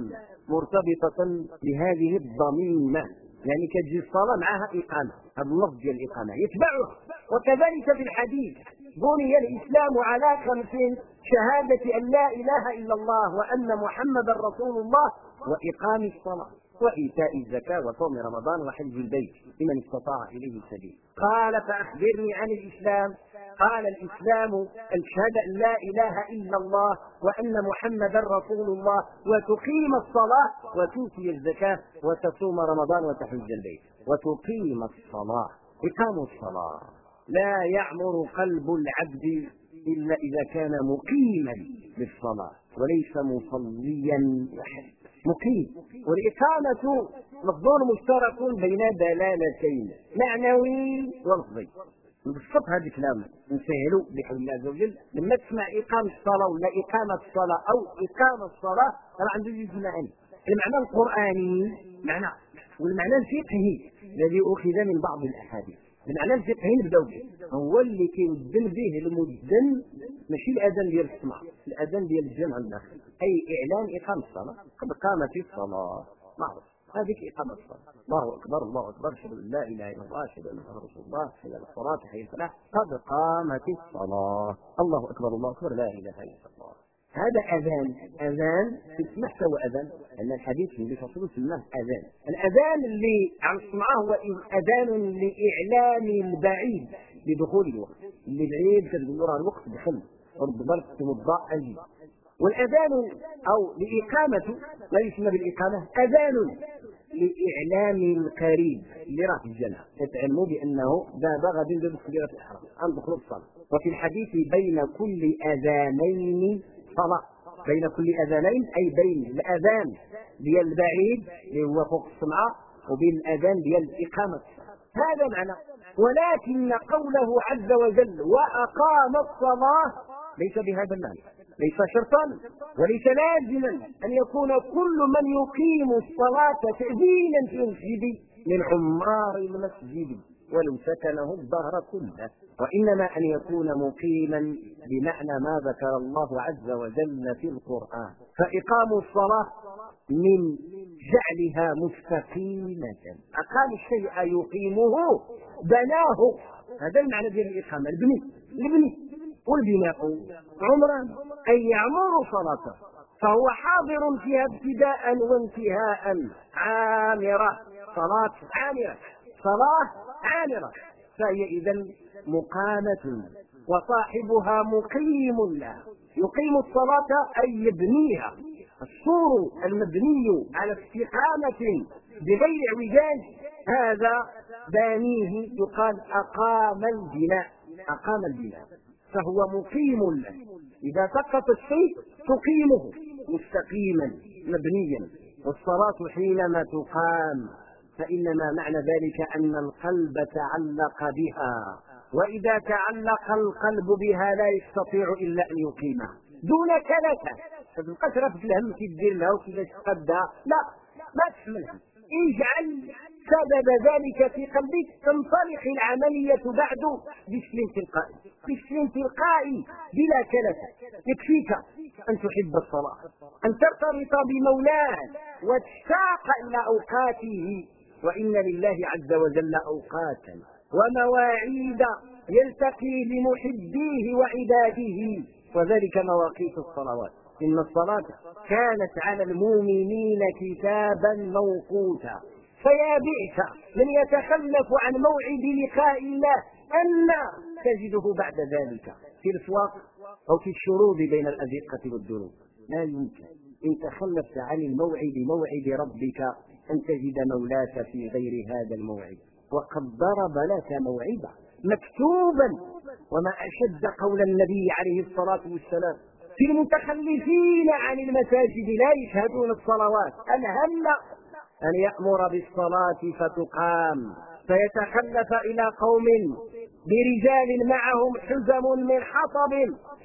مرتبطة بهذه الضميمة. يعني كتجي الصلاة معها إقامة. هذا اللفظ ديال الإقامة. يتبعه. وكذلك في الحديث بني الإسلام على خمس شهادة أن لا إله إلا الله وأن محمدا رسول الله وإقام الصلاة. وإيتاء الزكاة وصوم رمضان وحج البيت لمن استطاع إليه سبيل قال فأخبرني عن الإسلام. قال الإسلام أن تشهد أن لا إله إلا الله وأن محمدا رسول الله وتقيم الصلاة وتؤتي الزكاة وتصوم رمضان وتحج البيت. وتقيم الصلاة. إقام الصلاة. لا يعمر قلب العبد إلا إذا كان مقيما للصلاة وليس مصليا وحسب مقيم. والإقامة لفظ مشترك بين دلالتين معنوي ولفظي. نبسط هذا الكلام نسهلوا بحول الله عز وجل. لما تسمع إقامة الصلاة ولا إقامة الصلاة أو إقامة الصلاة راه عنده جوج معاني. المعنى القرآني معنى والمعنى الفقهي الذي أخذ من بعض الأحاديث. المعنى الفقهي نبداو به هو اللي كيودن به المدن ماشي الأذان ديال السمع الأذان ديال الجمع الداخل أي إعلان إقامة الصلاة. قد قامت الصلاة. معروف. هذيك إقامة الصلاة. الله أكبر الله أكبر. أشهد أن لا إله إلا الله أشهد أن محمدا رسول الله حي على الصلاة حي الفلاح قد قامت الصلاة. الله أكبر الله أكبر. لا إله إلا الله. هذا أذان. أذان تسمح سوى أذان. أن الحديث اللي تصل سماه أذان. الأذان اللي عم تسمعه هو أذان لإعلام البعيد بدخول الوقت. اللي بعيد كتقول له الوقت دخل. رد بالك توضا أجي والأذان أو لإقامة لا يسمى بالإقامة. أذان لإعلام القريب اللي راه في الجنة. يتعلموا بأنه ذهب غد ندير تكبيرة الإحرام. أن دخلوا الصلاة. وفي الحديث بين كل أذانين صلاة بين كل أذانين أي بين الأذان ديال البعيد اللي هو فوق السمعة وبين الأذان ديال الإقامة. هذا معنى. ولكن قوله عز وجل وأقام الصلاة ليس بهذا المعنى. ليس شرطا وليس لازما أن يكون كل من يقيم الصلاة تأذينا في المسجد من عمار المسجد. ولو سكنه الظهر كله. وإنما أن يكون مقيما بمعنى ما ذكر الله عز وجل في القرآن. فإقام الصلاة من جعلها مستقيمة أقام الشيء يقيمه بناه. هذا المعنى ديال الإقامة. البني البني والبناء. عمران. أي يعمر صلاته. فهو حاضر فيها ابتداء وانتهاء. عامرة. صلاة عامرة. صلاة عامرة فهي إذا مقامة وصاحبها مقيم لها. يقيم الصلاة أي يبنيها. السور المبني على استقامة بغير اعوجاج. هذا بانيه يقال أقام البناء. أقام البناء. فهو مقيم له. إذا سقط الشيء تقيمه مستقيما مبنيا. والصلاة حينما تقام. فإنما معنى ذلك أن القلب تعلق بها وإذا تعلق القلب بها لا يستطيع إلا أن يقيمها دون كلكة فتبقى في الهم كي دير لها وكيفاش تقدها لا ما تحملها. اجعل سبب ذلك في قلبك. تنطلق العملية بعد بشكل تلقائي. بشكل تلقائي بلا كلفة. يكفيك أن تحب الصلاة. أن ترتبط بمولاه وتشتاق إلى أوقاته. وإن لله عز وجل أوقاتا ومواعيد يلتقي بمحبيه وعباده وذلك مواقيت الصلوات. إن الصلاة كانت على المؤمنين كتابا موقوتا. فيا بئس من يتخلف عن موعد لقاء الله أن تجده بعد ذلك في الاسواق أو في الشروط بين الأزقة والدروب لا يمكن. إن تخلفت عن الموعد موعد ربك أن تجد مولاك في غير هذا الموعد. وقد ضرب لك موعدا مكتوبا. وما أشد قول النبي عليه الصلاة والسلام. في المتخلفين عن المساجد لا يشهدون الصلوات. أن هل أن يأمر بالصلاة فتقام. فيتخلف إلى قوم برجال معهم حزم من حطب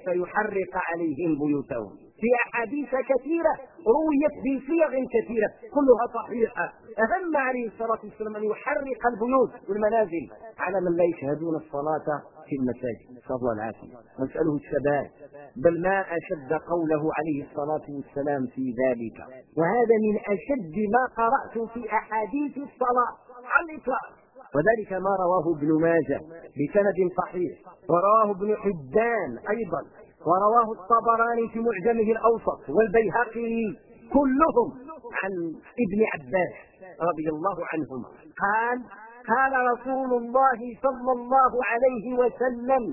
فيحرق عليهم بيوتهم. في أحاديث كثيرة رويت بصيغ كثيرة كلها صحيحة. أهم عليه الصلاة والسلام أن يحرق البيوت والمنازل على من لا يشهدون الصلاة في المساجد. نسأل الله العافية نسأله الثبات بل ما أشد قوله عليه الصلاة والسلام في ذلك. وهذا من أشد ما قرأت في أحاديث الصلاة على الإطلاق. وذلك ما رواه ابن ماجه بسند صحيح. ورواه ابن حبان أيضا. ورواه الطبراني في معجمه الأوسط والبيهقي كلهم عن ابن عباس رضي الله عنهما. قال قال رسول الله صلى الله عليه وسلم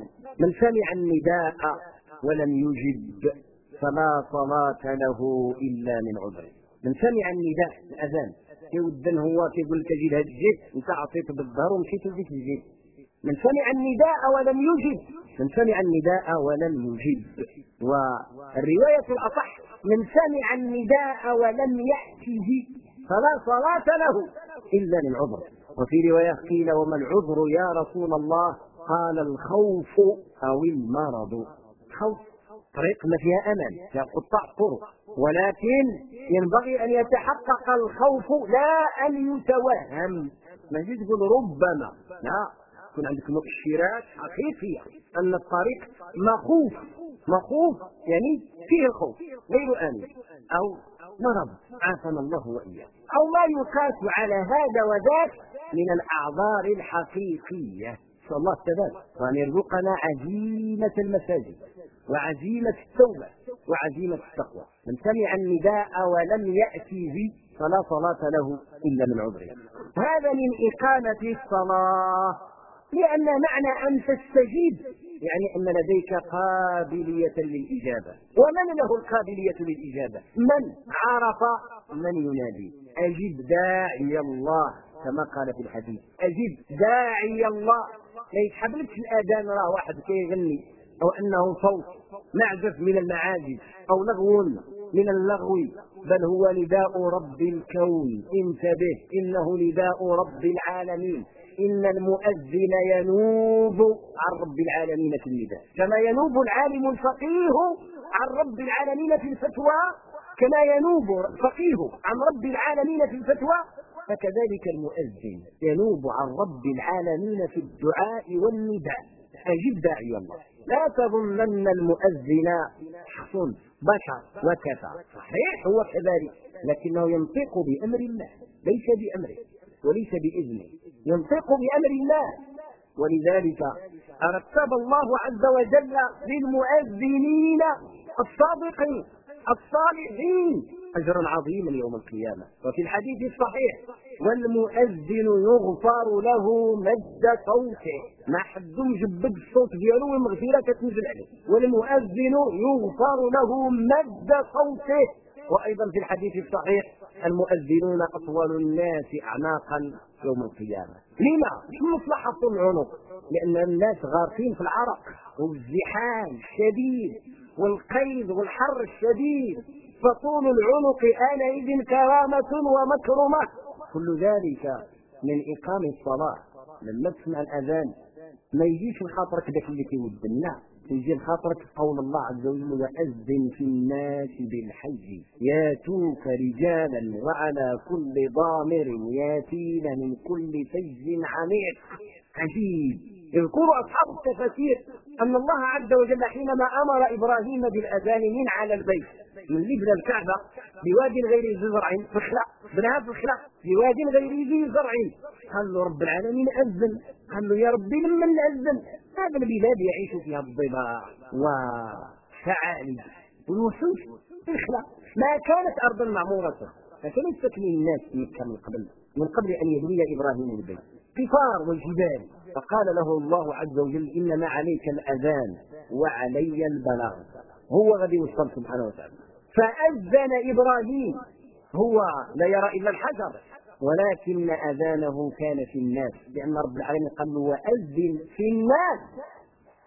من سمع النداء ولم يجب فلا صلاة له إلا من عذر. من سمع النداء الأذان. كيوذن هو كيقول لك أجي لهذا الجيهة انت عطيت بالظهر ومشيت لذيك الجيهة من سمع النداء ولم يجب. من سمع النداء ولم يجب. والرواية الأصح من سمع النداء ولم يأته. فلا صلاة له إلا للعذر. وفي رواية قيل وما العذر يا رسول الله؟ قال الخوف أو المرض. خوف طريق ما فيها أمل فيها قطاع طرق. ولكن ينبغي أن يتحقق الخوف لا أن يتوهم. ما تقول ربما لا. تكون عندك مؤشرات حقيقيه أن الطريق مخوف. مخوف يعني فيه الخوف. غير آمن. أو مرض. عافانا الله وإياه. أو ما يقاس على هذا وذاك من الأعذار الحقيقية. نسأل الله الثبات وأن يرزقنا عزيمة المساجد. وعزيمة التوبة. وعزيمة التقوى. من سمع النداء ولم يأتي به فلا صلاة له إلا من عذره. هذا من إقامة الصلاة. لأن معنى أن تستجيب يعني أن لديك قابلية للإجابة. ومن له القابلية للإجابة؟ من عرف من ينادي؟ أجب داعي الله كما قال في الحديث. أجب داعي الله. ما يتحبلكش الأذان راه واحد كيغني أو أنه صوت معزف من المعازف أو لغو من اللغو. بل هو نداء رب الكون. انتبه إنه نداء رب العالمين. إن المؤذن ينوب عن رب العالمين في النداء. كما ينوب العالم الفقيه عن رب العالمين في الفتوى كما ينوب الفقيه عن رب العالمين في الفتوى فكذلك المؤذن ينوب عن رب العالمين في الدعاء والنداء. أجب داعي الله. لا تظنن المؤذن شخص بشر وكفى. صحيح هو كذلك لكنه ينطق بأمر الله ليس بأمره وليس بإذنه. ينطق بأمر الله. ولذلك رتب الله عز وجل للمؤذنين الصادقين الصالحين أجرا عظيما يوم القيامة. وفي الحديث الصحيح والمؤذن يغفر له مد صوته. ما حد مجبد الصوت ديالو والمغفرة كتنزل عليه. والمؤذن يغفر له مد صوته. وأيضا في الحديث الصحيح المؤذنون أطول الناس أعناقا. يوم القيامة. لما؟ مش مصلحة العنق؟ لأن الناس غارقين في العرق. والزحام الشديد والقيد والحر الشديد. فطول العنق آنئذ كرامة ومكرمة. كل ذلك من إقام الصلاة. لما تسمع الأذان ما يجيش لخاطرك ذاك اللي كيود الناس يجي لخاطرك قول الله عز وجل وأذن في الناس بالحج. ياتوك رجالا وعلى كل ضامر ياتين من كل فج عميق. عجيب. يذكر أصحاب التفاسير أن الله عز وجل حينما أمر إبراهيم بالأذان من على البيت من لبنى الكعبة بواد غير ذي زرع بناها في الخلاء بواد غير ذي زرع. قال له رب العالمين أذن. قال له يا ربي لما نأذن هذا البلاد يعيش فيها الضباع وثعالب والوحوش في الخلاء ما كانت أرضا معمورة. فكانوا يستكمل الناس في مكة من قبل من قبل أن يبني إبراهيم البيت. قفار والجبال. فقال له الله عز وجل إنما عليك الأذان وعلي البلاغ. هو غادي يوصل سبحانه وتعالى. فأذن إبراهيم. هو لا يرى إلا الحجر. ولكن أذانه كان في الناس لأن رب العالمين قال له وأذن في الناس.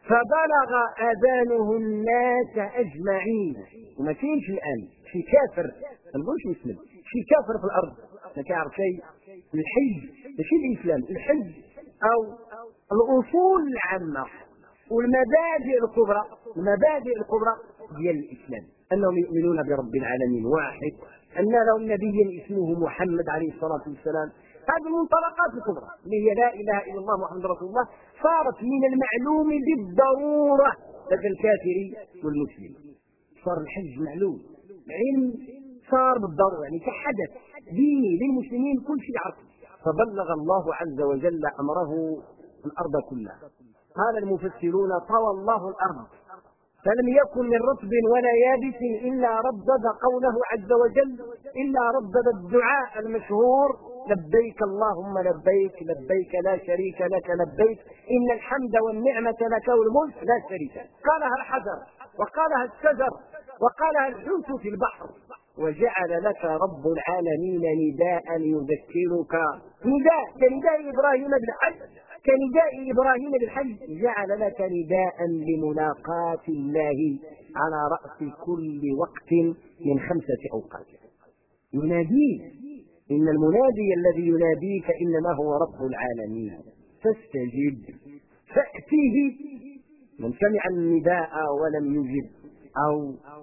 فبلغ أذانه الناس أجمعين. وما كاينش الآن شي كافر. ما نقولش مسلم شي كافر في الأرض. ما كيعرف شيء؟ الحج. ماشي الإسلام؟ الحج أو الأصول العامة والمبادئ الكبرى المبادئ الكبرى ديال الإسلام. أنهم يؤمنون برب العالمين. واحد. أن لهم نبيا اسمه محمد عليه الصلاة والسلام. هذه المنطلقات الكبرى اللي هي لا إله إلا الله محمد رسول الله صارت من المعلوم بالضرورة لدى الكافر والمسلم. صار الحج معلوم. علم صار بالضرورة يعني كحدث ديني للمسلمين كل شيء عرف فبلغ الله عز وجل أمره الأرض كلها. قال المفسرون طوى الله الأرض. فلم يكن من رطب ولا يابس إلا ردد قوله عز وجل إلا ردد الدعاء المشهور لبيك اللهم لبيك لبيك لا شريك لك لبيك إن الحمد والنعمة لك والملك لا شريك قالها الحجر وقالها الشجر وقالها الحوت في البحر. وجعل لك رب العالمين نداء يذكرك. نداء كنداء إبراهيم بن حج كنداء إبراهيم بالحج. جعل لك نداء لملاقاة الله على رأس كل وقت من خمسة أوقات. يناديك إن المنادي الذي يناديك إنما هو رب العالمين. فاستجب. فأتيه. من سمع النداء ولم يجب أو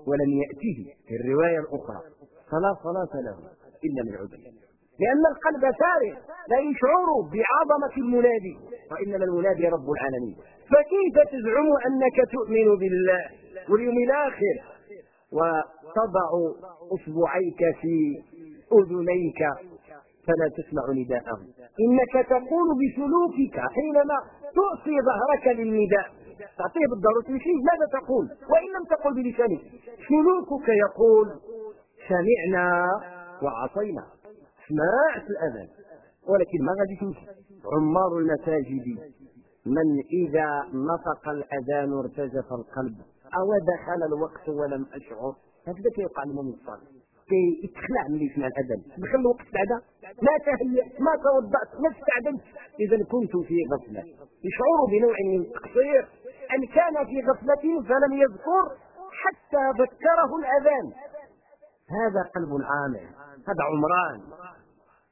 ولم يأته في الرواية الأخرى فلا صلاة له إلا من عذر. لأن القلب فارغ لا يشعر بعظمة المنادي. وإنما المنادي رب العالمين. فكيف تزعم أنك تؤمن بالله واليوم الآخر؟ وتضع أصبعيك في أذنيك فلا تسمع نداءه إنك تقول بسلوكك حينما تعطي ظهرك للنداء. تعطيه بالضرورة تمشي. ماذا تقول؟ وإن لم تقل بلسانك. سلوكك يقول سمعنا وعصينا. سمعت الأذان. ولكن ما غادي تمشي عمار المساجد. من إذا نطق الأذان ارتجف القلب أو دخل الوقت ولم أشعر؟ هكذا كيوقع المؤمن الصالح. كيتخلع من يسمع الأذان. دخل الوقت بعدا ما تهيأت ما توضأت. ما استعدلت اذا كنت في غفلة. يشعر بنوع من التقصير إن كان في غفلة فلم يذكر حتى ذكره الأذان. هذا قلب عامر هذا عمران.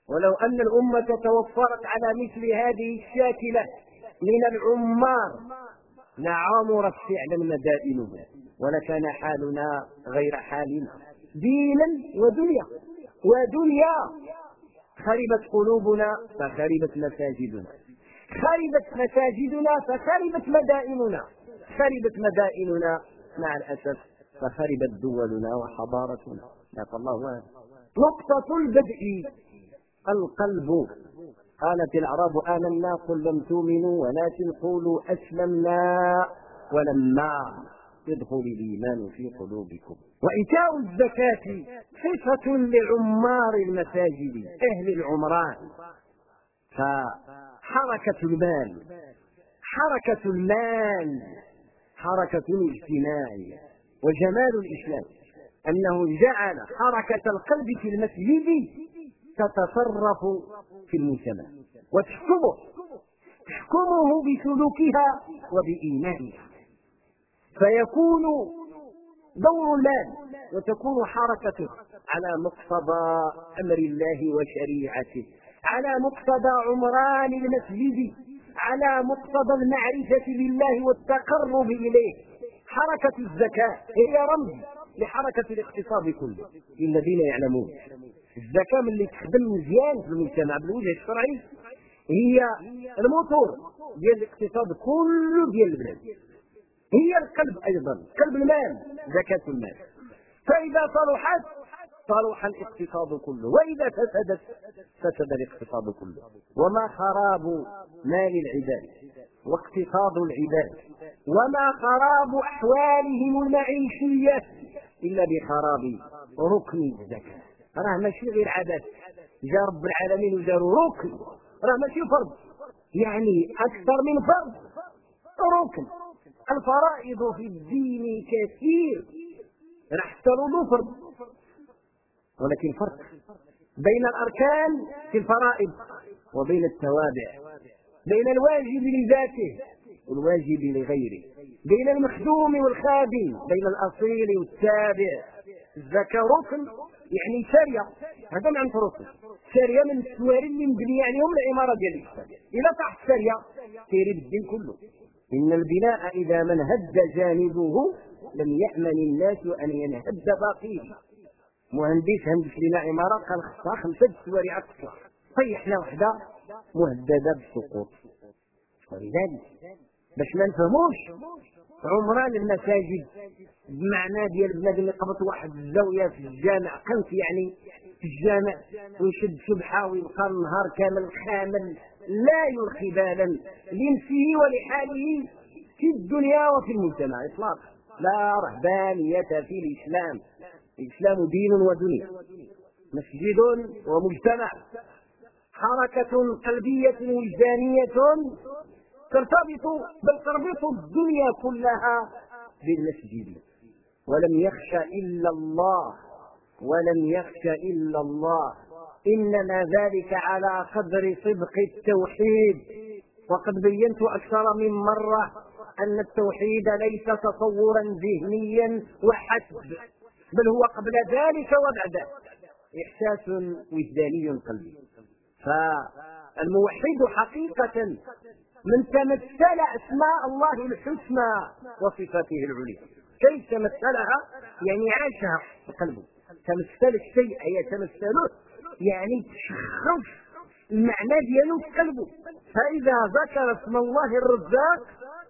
ولو أن الأمة توفرت على مثل هذه الشاكلة من العمار لعمرت فعلا مدائنها ولكان حالنا غير حالنا دينا ودنيا ودنيا. خربت قلوبنا فخربت مساجدنا خربت مساجدنا فخربت مدائننا. خربت مدائننا مع الأسف فخربت دولنا وحضارتنا. لا الله نقطة البدء. القلب. قالت الأعراب آمنا قل لم تؤمنوا ولكن قولوا أسلمنا ولما يدخل الإيمان في قلوبكم. وإيتاء الزكاة صفة لعمار المساجد أهل العمران. فحركة المال حركة المال حركة اجتماعية وجمال الإسلام. أنه جعل حركة القلب في المسجد تتصرف في المجتمع وتحكمه تحكمه بسلوكها وبإيمانها. فيكون دور المال وتكون حركته على مقتضى أمر الله وشريعته على مقتضى عمران المسجد على مقتضى المعرفة بالله والتقرب إليه. حركة الزكاة هي رمز لحركة الاقتصاد كله. للذين يعلمون. الزكاة من اللي تخدم مزيان في المجتمع بالوجه الشرعي هي الموتور ديال الاقتصاد كله ديال البلاد. هي القلب أيضا. قلب المال زكاة المال. فإذا صلحت صلح الاقتصاد كله. وإذا فسدت فسد الاقتصاد كله. وما خراب مال العباد واقتصاد العباد. وما خراب أحوالهم المعيشية إلا بخراب ركن الزكاة. راه ماشي غير عبث جاء رب العالمين وداروا ركن. راه ماشي فرض. يعني أكثر من فرض. ركن. الفرائض في الدين كثير. راح له فرض. ولكن فرق بين الأركان في الفرائض وبين التوابع بين الواجب لذاته والواجب لغيره بين المخدوم والخادم بين الأصيل والتابع. الزكاه ركن يعني ساريه هذا معنى الركن ساريه من السواري اللي مبنيه عليهم العمارة ديال الإسلام. اذا طاحت ساريه تيري بالدين كله. إن البناء إذا من هد جانبه لم يأمن الناس أن ينهد باقيه. مهندس هندس لنا عماره قال خصها خمسة سواري على التصلح طيحنا وحدة مهددة بالسقوط. ولذلك باش ما نفهموش عمران المساجد بمعنى ديال بنادم اللي قبط واحد الزاوية في الجامع. قنت يعني في الجامع ويشد سبحه ويبقى النهار كامل خامل لا يلقي بالا لنفسه ولحاله في الدنيا وفي المجتمع. اطلاقا. لا رهبانية في الإسلام. الإسلام دين ودنيا. مسجد ومجتمع. حركة قلبية وجدانية ترتبط بل تربط الدنيا كلها بالمسجد. ولم يخش إلا الله. ولم يخش إلا الله. إنما ذلك على قدر صدق التوحيد. وقد بينت أكثر من مرة أن التوحيد ليس تصورا ذهنيا وحسب. بل هو قبل ذلك وبعده إحساس وجداني قلبي. فالموحد حقيقة من تمثل أسماء الله الحسنى وصفاته العليا. كيف تمثلها؟ يعني عاشها قلبه. تمثل الشيء يتمثله يعني تشخص المعنى ديالو في قلبه. فإذا ذكر اسم الله الرزاق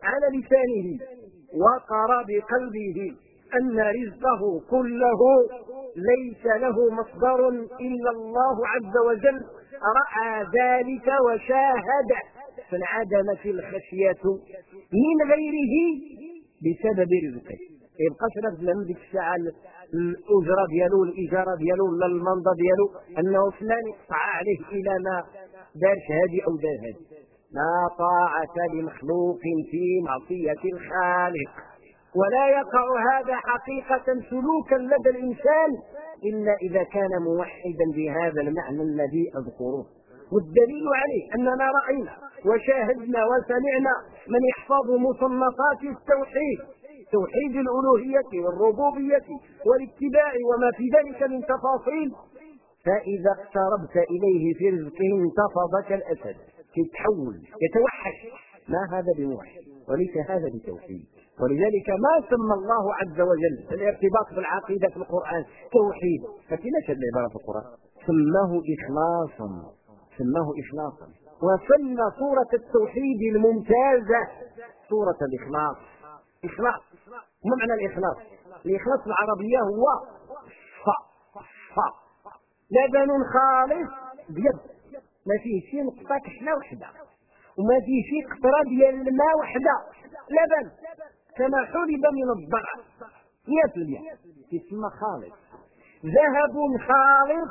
على لسانه وقر بقلبه. أن رزقه كله ليس له مصدر إلا الله عز وجل. رأى ذلك وشاهده فانعدمت الخشية من غيره بسبب رزقه. يبقاش رد لهم ديك الساعة الأجرة ديالو الإجارة ديالو ولا المنضة ديالو أنه فلان يقطع عليه إلى ما دارش هذه أو دار هذه. لا طاعة لمخلوق في معصية الخالق. ولا يقع هذا حقيقة سلوكا لدى الإنسان إلا إذا كان موحدا بهذا المعنى الذي أذكره. والدليل عليه أننا رأينا وشاهدنا وسمعنا من يحفظ مصنفات التوحيد توحيد الألوهية والربوبية والاتباع وما في ذلك من تفاصيل. فإذا اقتربت إليه في رزقه انتفض كالأسد يتحول يتوحش ما هذا بموحد؟ وليس هذا بتوحيد. ولذلك ما سمى الله عز وجل الارتباط بالعقيدة في القرآن توحيد. فكيف هذه العبارة في القرآن. سماه إخلاصا. سماه إخلاصا. وسمى سورة التوحيد الممتازة سورة الإخلاص. إخلاص. ما معنى الإخلاص؟ الإخلاص العربية هو فا فا لبن خالص بيض. ما فيه شي نقطة كحلة وحدة. وما فيه شي قطرة ديال الماء وحدة. لبن كما حلب من الضرع 100% يسمى خالص. ذهب خالص.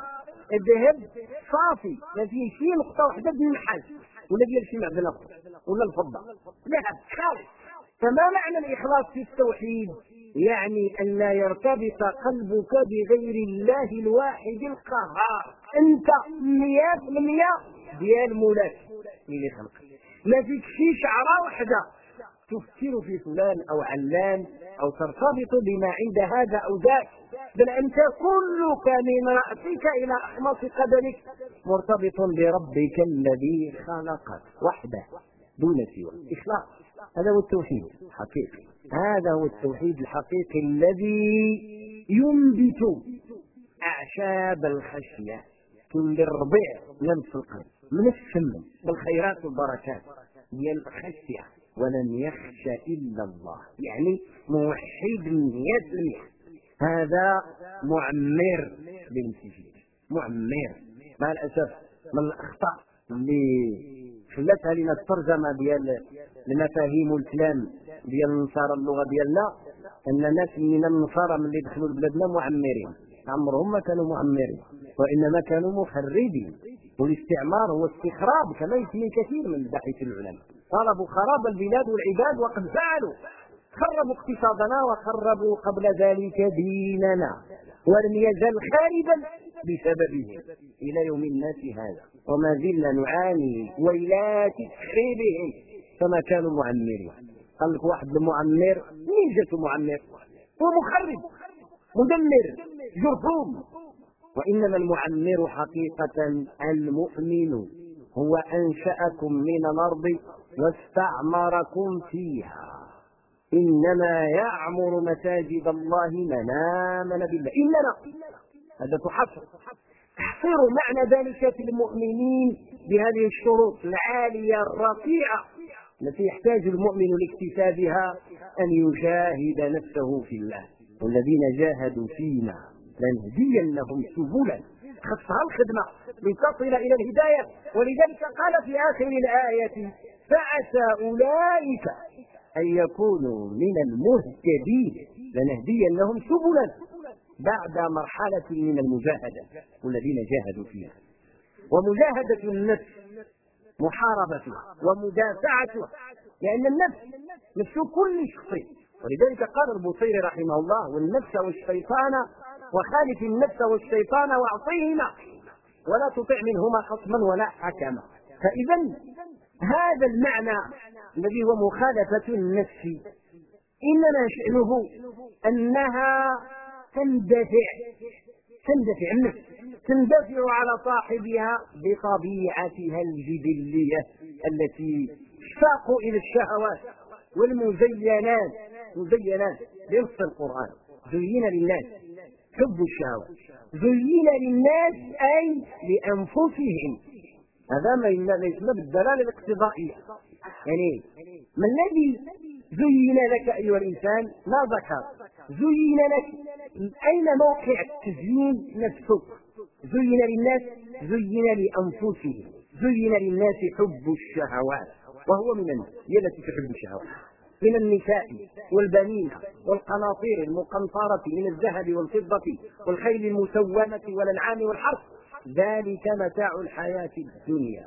الذهب صافي. ما فيه شي نقطة واحدة من النحاس ولا ديال شي معدن اخر ولا الفضة. ذهب خالص. فما معنى الإخلاص في التوحيد؟ يعني أن لا يرتبط قلبك بغير الله الواحد القهار. أنت مية في المية ديال مولاك اللي خلقك. ما فيك شي شعرة واحدة. تفكر في فلان أو علان أو ترتبط بما عند هذا أو ذاك. بل أنت كلك من رأسك إلى أحمص قدمك مرتبط بربك الذي خلقك وحده دون سوى إخلاص. هذا هو التوحيد الحقيقي. هذا هو التوحيد الحقيقي الذي ينبت أعشاب الخشية كل الربيع لمس القلب من السم بالخيرات والبركات. ديال الخشية. ولن يخشى إلا الله. يعني موحد المئة هذا معمر للمسجد معمر. مع الأسف من الأخطاء اللي خلتها لنا الترجمة ديال المفاهيم والكلام ديال النصارى اللغة ديالنا أن ناس من النصارى من اللي دخلوا لبلادنا معمرين. عمرهم ما كانوا معمرين وإنما كانوا مخربين والاستعمار هو استخراب كما يسمي كثير من الباحثين العلماء. طلبوا خراب البلاد والعباد وقد فعلوا. خربوا اقتصادنا وخربوا قبل ذلك ديننا. ولم يزل خاربا بسببهم. إلى يوم الناس هذا. وما زلنا نعاني ويلات تخريبهم كما كانوا معمرين قال لك واحد المعمر مين جاته معمر هو مخرب مدمر جرثوم وإنما المعمر حقيقة المؤمن. هو أنشأكم من الأرض واستعمركم فيها. إنما يعمر مساجد الله من آمن بالله إننا هذا تحصر. تحصير معنى ذلك في المؤمنين بهذه الشروط العالية الرفيعة التي يحتاج المؤمن لاكتسابها أن يجاهد نفسه في الله. والذين جاهدوا فينا لنهدينهم سبلا. خصها الخدمة لتصل إلى الهداية. ولذلك قال في آخر الآية فعسى أولئك أن يكونوا من المهتدين. لنهدينهم سبلا بعد مرحلة من المجاهدة والذين جاهدوا فيها. ومجاهدة النفس محاربتها ومدافعتها لأن النفس نفس كل شخص. ولذلك قال البصيري رحمه الله والنفس والشيطان وخالف النفس والشيطان واعصيهما ولا تطع منهما خصما ولا حكما. فإذا هذا المعنى الذي هو مخالفة النفس إنما شأنه أنها تندفع تندفع النفس تندفع على صاحبها بطبيعتها الجبلية التي تشتاق إلى الشهوات والمزينات مزينات بنص القرآن. زين للناس حب الشهوات زين للناس أي لأنفسهم. هذا ما يسمى بالدلاله الاقتضائيه يعني ما الذي زين لك أيها الإنسان؟ ما ذكر. زين لك. أين موقع التزيين نفسك زين للناس زين لأنفسهم. زين للناس حب الشهوات. وهو من هي التي تحب الشهوات؟ من النساء والبنين والقناطير المقنطرة من الذهب والفضة والخيل المسومة والأنعام والحرث؟ ذلك متاع الحياة الدنيا.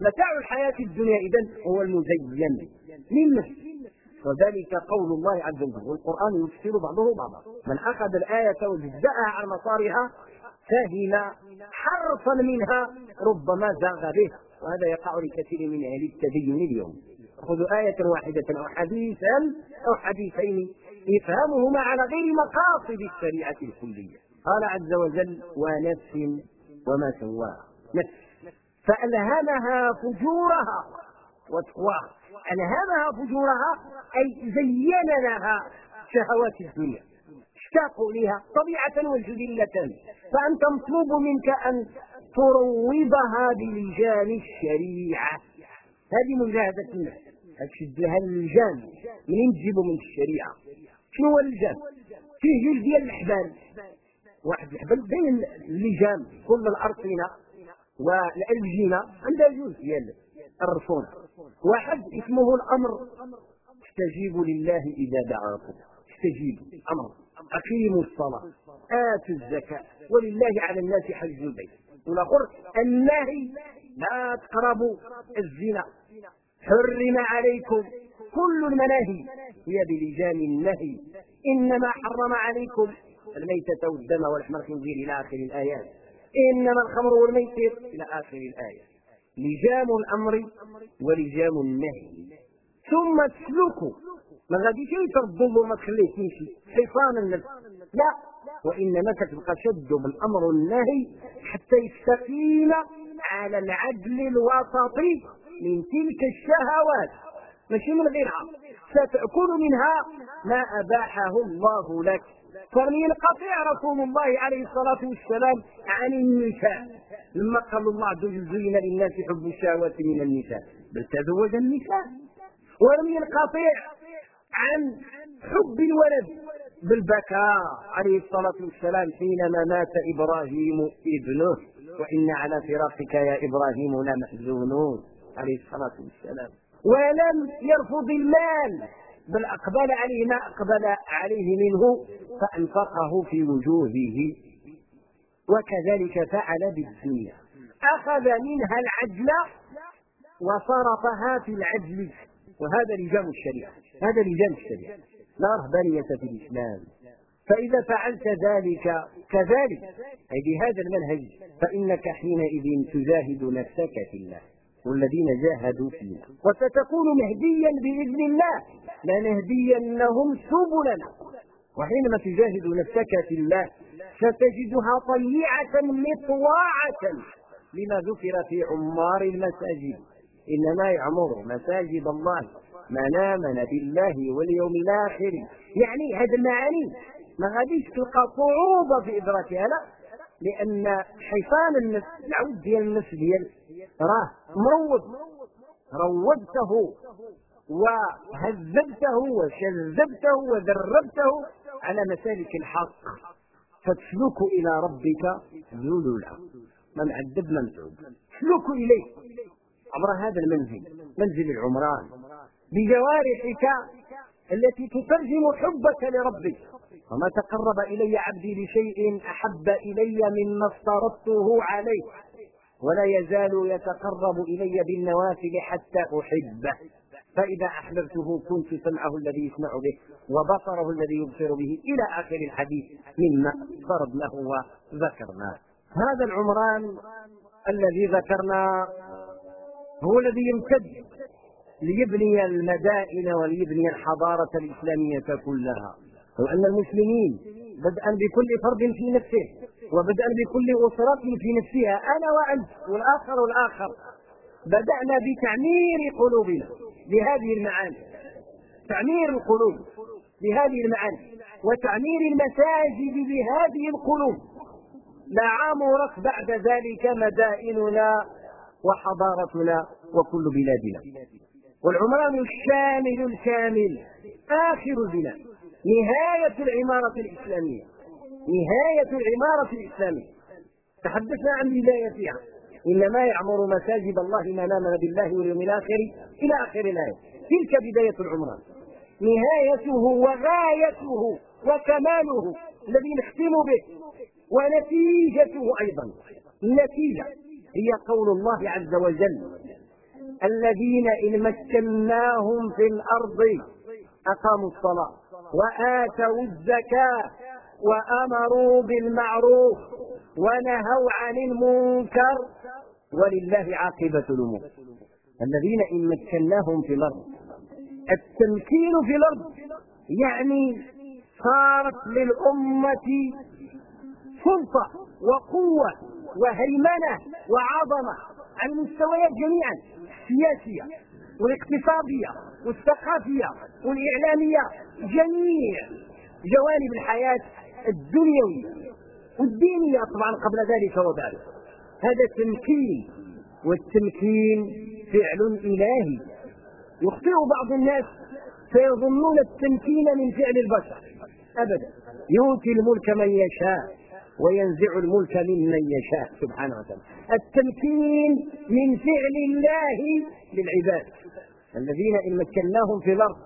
متاع الحياة الدنيا إذا هو المزين. مما وذلك قول الله عز وجل. والقرآن يفسر بعضه بعضا. من أخذ الآية وجزأها عن مصارها فهم حرفا منها ربما زاغ به وهذا يقع لكثير من أهل التدين اليوم. خذوا آية واحدة أو حديثا أو حديثين إفهامهما على غير مقاصد الشريعة الكلية. قال عز وجل ونفس وما سواها. نفس. فألهمها فجورها. وتقواها ألهمها فجورها أي زين لها شهوات الدنيا. اشتاقوا إليها طبيعة وجبلة فأنت مطلوب منك أن تروضها بلجان الشريعة. هذه مجاهدة النفس تشد لها اللجان منين تجيبوا من الشريعة. شنو هو اللجان؟ فيه جوج ديال الحبال واحد الحبل بين اللجان كل الأرصنة والألجنة عندها جوج ديال الرسول واحد اسمه الأمر. استجيبوا لله إذا دعاكم. استجيبوا أمر أقيموا الصلاة. آتوا الزكاة. ولله على الناس حج البيت. والآخر النهي لا تقربوا الزنا. حرم عليكم كل المناهي. هي بلجان النهي. إنما حرم عليكم الميتة والدم ولحم الخنزير إلى آخر الآيات. إنما الخمر والميسر إلى آخر الآية. لجام الأمر ولجام النهي. ثم تسلكوا ما غاديش يتردوا له ما تخليه يمشي حصان النفس لا. وانما كتبقى شد بالأمر والنهي حتى يستقيم على العدل الوسطي من تلك الشهوات. ماشي من غيرها. ستأكل منها ما أباحه الله لك. فلينقطع رسول الله عليه الصلاة والسلام عن النساء. لما قال الله عز وجل زين للناس حب الشهوات من النساء. بل تزوج النساء. ولم ينقطع عن حب الولد. بالبكاء عليه الصلاة والسلام حينما مات إبراهيم ابنه. وإن على فراقك يا إبراهيم لمحزونون عليه الصلاة والسلام. ولم يرفض المال. بل أقبل عليه ما أقبل عليه منه فأنفقه في وجوهه. وكذلك فعل بالدنيا. أخذ منها العدل وصرفها في العدل وهذا لجام الشريعة. هذا لجام الشريعة. لا رهبانية في الإسلام. فإذا فعلت ذلك كذلك. أي بهذا المنهج فإنك حينئذ تجاهد نفسك في الله. والذين جاهدوا فينا. وستكون مهديا بإذن الله. لنهدينهم سبلنا. وحينما تجاهد نفسك في الله ستجدها طيعة مطواعة لما ذكر في عمار المساجد. إنما يعمر مساجد الله من آمن بالله واليوم الآخر. يعني هذه المعاني ما غاديش تلقى صعوبة في إدراكها لا. لأن حصان النفس العود ديال النفس ديال راه مروض. روضته وهذبته وشذبته وذربته على مسالك الحق. فتسلك إلى ربك ذلولا من عذب من تعب سلك إليه. عبر هذا المنزل منزل العمران. بجوارحك التي تترجم حبك لربك. وما تقرب إلي عبدي بشيء أحب إلي مما افترضته عليه ولا يزال يتقرب إلي بالنوافل حتى أحبه. فإذا أحببته كنت سمعه الذي يسمع به وبصره الذي يبصر به إلى آخر الحديث مما فرضناه وذكرناه. هذا العمران الذي ذكرنا هو الذي يمتد ليبني المدائن وليبني الحضارة الإسلامية كلها. وأن المسلمين بدءا بكل فرد في نفسه وبدءا بكل أسرة في نفسها أنا وأنت والآخر والآخر بدأنا بتعمير قلوبنا بهذه المعاني تعمير القلوب بهذه المعاني وتعمير المساجد بهذه القلوب. لا عمرت بعد ذلك مدائننا وحضارتنا وكل بلادنا. والعمران الشامل الكامل آخر البناء نهاية العمارة الإسلامية. نهاية العمارة الإسلامية. تحدثنا عن بدايتها. إنما يعمر مساجد الله من آمن بالله واليوم الآخر إلى آخر الآية. تلك بداية العمران نهايته وغايته وكماله الذي نختم به ونتيجته أيضا. النتيجة هي قول الله عز وجل الذين إن مكناهم في الأرض أقاموا الصلاة. وآتوا الزكاة وأمروا بالمعروف ونهوا عن المنكر ولله عاقبة الأمور. الذين إن مكناهم في الأرض التمكين في الأرض يعني صارت للأمة سلطة وقوة وهيمنة وعظمة على المستويات جميعا السياسية والاقتصادية والثقافية والإعلامية. جميع جوانب الحياة الدنيوية والدينية طبعا قبل ذلك وبعد هذا تمكين والتمكين فعل إلهي. يخطئ بعض الناس فيظنون التمكين من فعل البشر. أبدا. يؤتي الملك من يشاء وينزع الملك ممن يشاء. سبحانه وتعالى. التمكين من فعل الله للعباد. الذين إن مكناهم في الأرض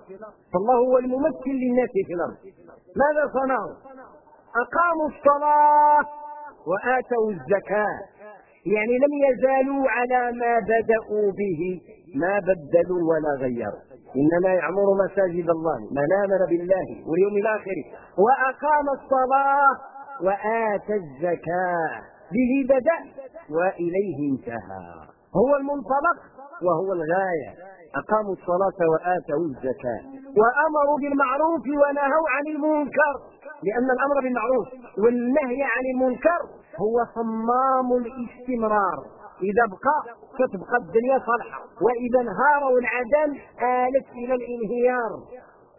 فالله هو الممكن للناس في الأرض. ماذا صنعوا؟ أقاموا الصلاة وآتوا الزكاة. يعني لم يزالوا على ما بدأوا به ما بدلوا ولا غيروا. إنما يعمر مساجد الله من امن بالله واليوم الآخر. وأقام الصلاة وآتى الزكاة. به بدأ وإليه انتهى. هو المنطلق وهو الغاية. أقاموا الصلاة وآتوا الزكاة. وأمروا بالمعروف ونهوا عن المنكر. لأن الأمر بالمعروف والنهي عن المنكر هو صمام الاستمرار. إذا بقى ستبقى الدنيا صالحة. وإذا انهار وانعدم آلت إلى الانهيار.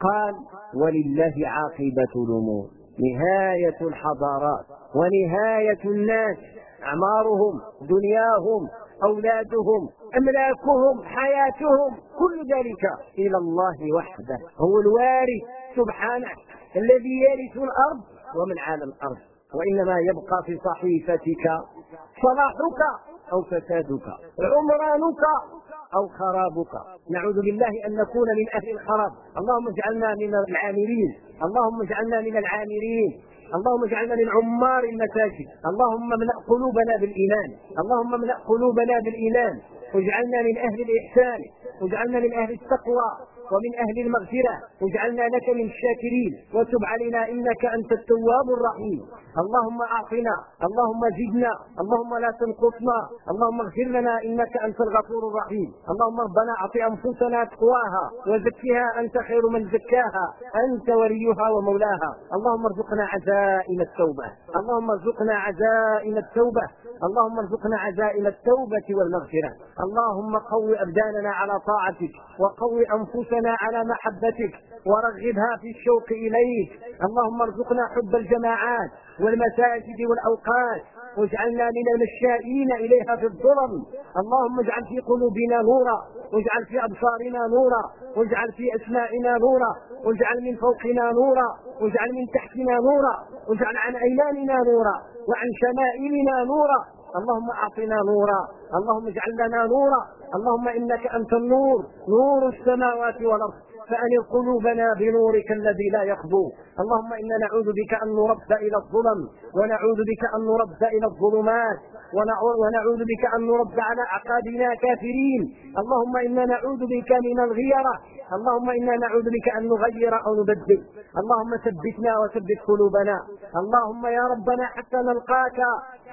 قال ولله عاقبة الأمور. نهاية الحضارات ونهاية الناس أعمارهم دنياهم أولادهم أملاكهم حياتهم كل ذلك إلى الله وحده. هو الوارث سبحانه الذي يرث الأرض ومن على الأرض. وإنما يبقى في صحيفتك صلاحك أو فسادك عمرانك أو خرابك. نعوذ بالله أن نكون من أهل الخراب. اللهم اجعلنا من العامرين اللهم اجعلنا من العامرين. اللهم اجعلنا من عمار المساجد اللهم املأ قلوبنا بالإيمان. اللهم املأ قلوبنا بالإيمان. واجعلنا من أهل الإحسان. واجعلنا من أهل التقوى. ومن أهل المغفرة واجعلنا لك من الشاكرين وتب علينا إنك أنت التواب الرحيم. اللهم أعطنا اللهم زدنا اللهم لا تنقصنا اللهم اغفر لنا إنك أنت الغفور الرحيم. اللهم ربنا أعط أنفسنا تقواها وزكها أنت خير من زكاها أنت وليها ومولاها. اللهم ارزقنا عزائم التوبة اللهم ارزقنا عزائم التوبة اللهم ارزقنا عزائم التوبة والمغفرة. اللهم قو أبداننا على طاعتك وقو أنفسنا على محبتك ورغبها في الشوق إليك. اللهم ارزقنا حب الجماعات والمساجد والأوقات واجعلنا من المشائين إليها في الظلم. اللهم اجعل في قلوبنا نورا واجعل في أبصارنا نورا واجعل في أسمائنا نورا واجعل من فوقنا نورا واجعل من تحتنا نورا واجعل عن أيماننا نورا وعن شمائلنا نورا. اللهم اعطنا نورا اللهم اجعل لنا نورا اللهم انك انت النور نور السماوات والارض. فأنر قلوبنا بنورك الذي لا يخبو اللهم إنا نعوذ بك أن نرد إلى الظلم ونعوذ بك أن نرد إلى الظلمات ونعوذ بك أن نرد على أعقابنا كافرين. اللهم إنا نعوذ بك من الغيرة. اللهم إنا نعوذ بك أن نغير أو نبدل. اللهم ثبتنا وثبت قلوبنا. اللهم يا ربنا حتى نلقاك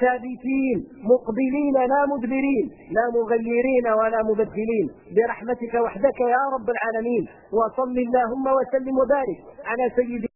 ثابتين مقبلين لا مدبرين لا مغيرين ولا مبدلين. برحمتك وحدك يا رب العالمين. وصل اللهم وسلم وبارك على سيدنا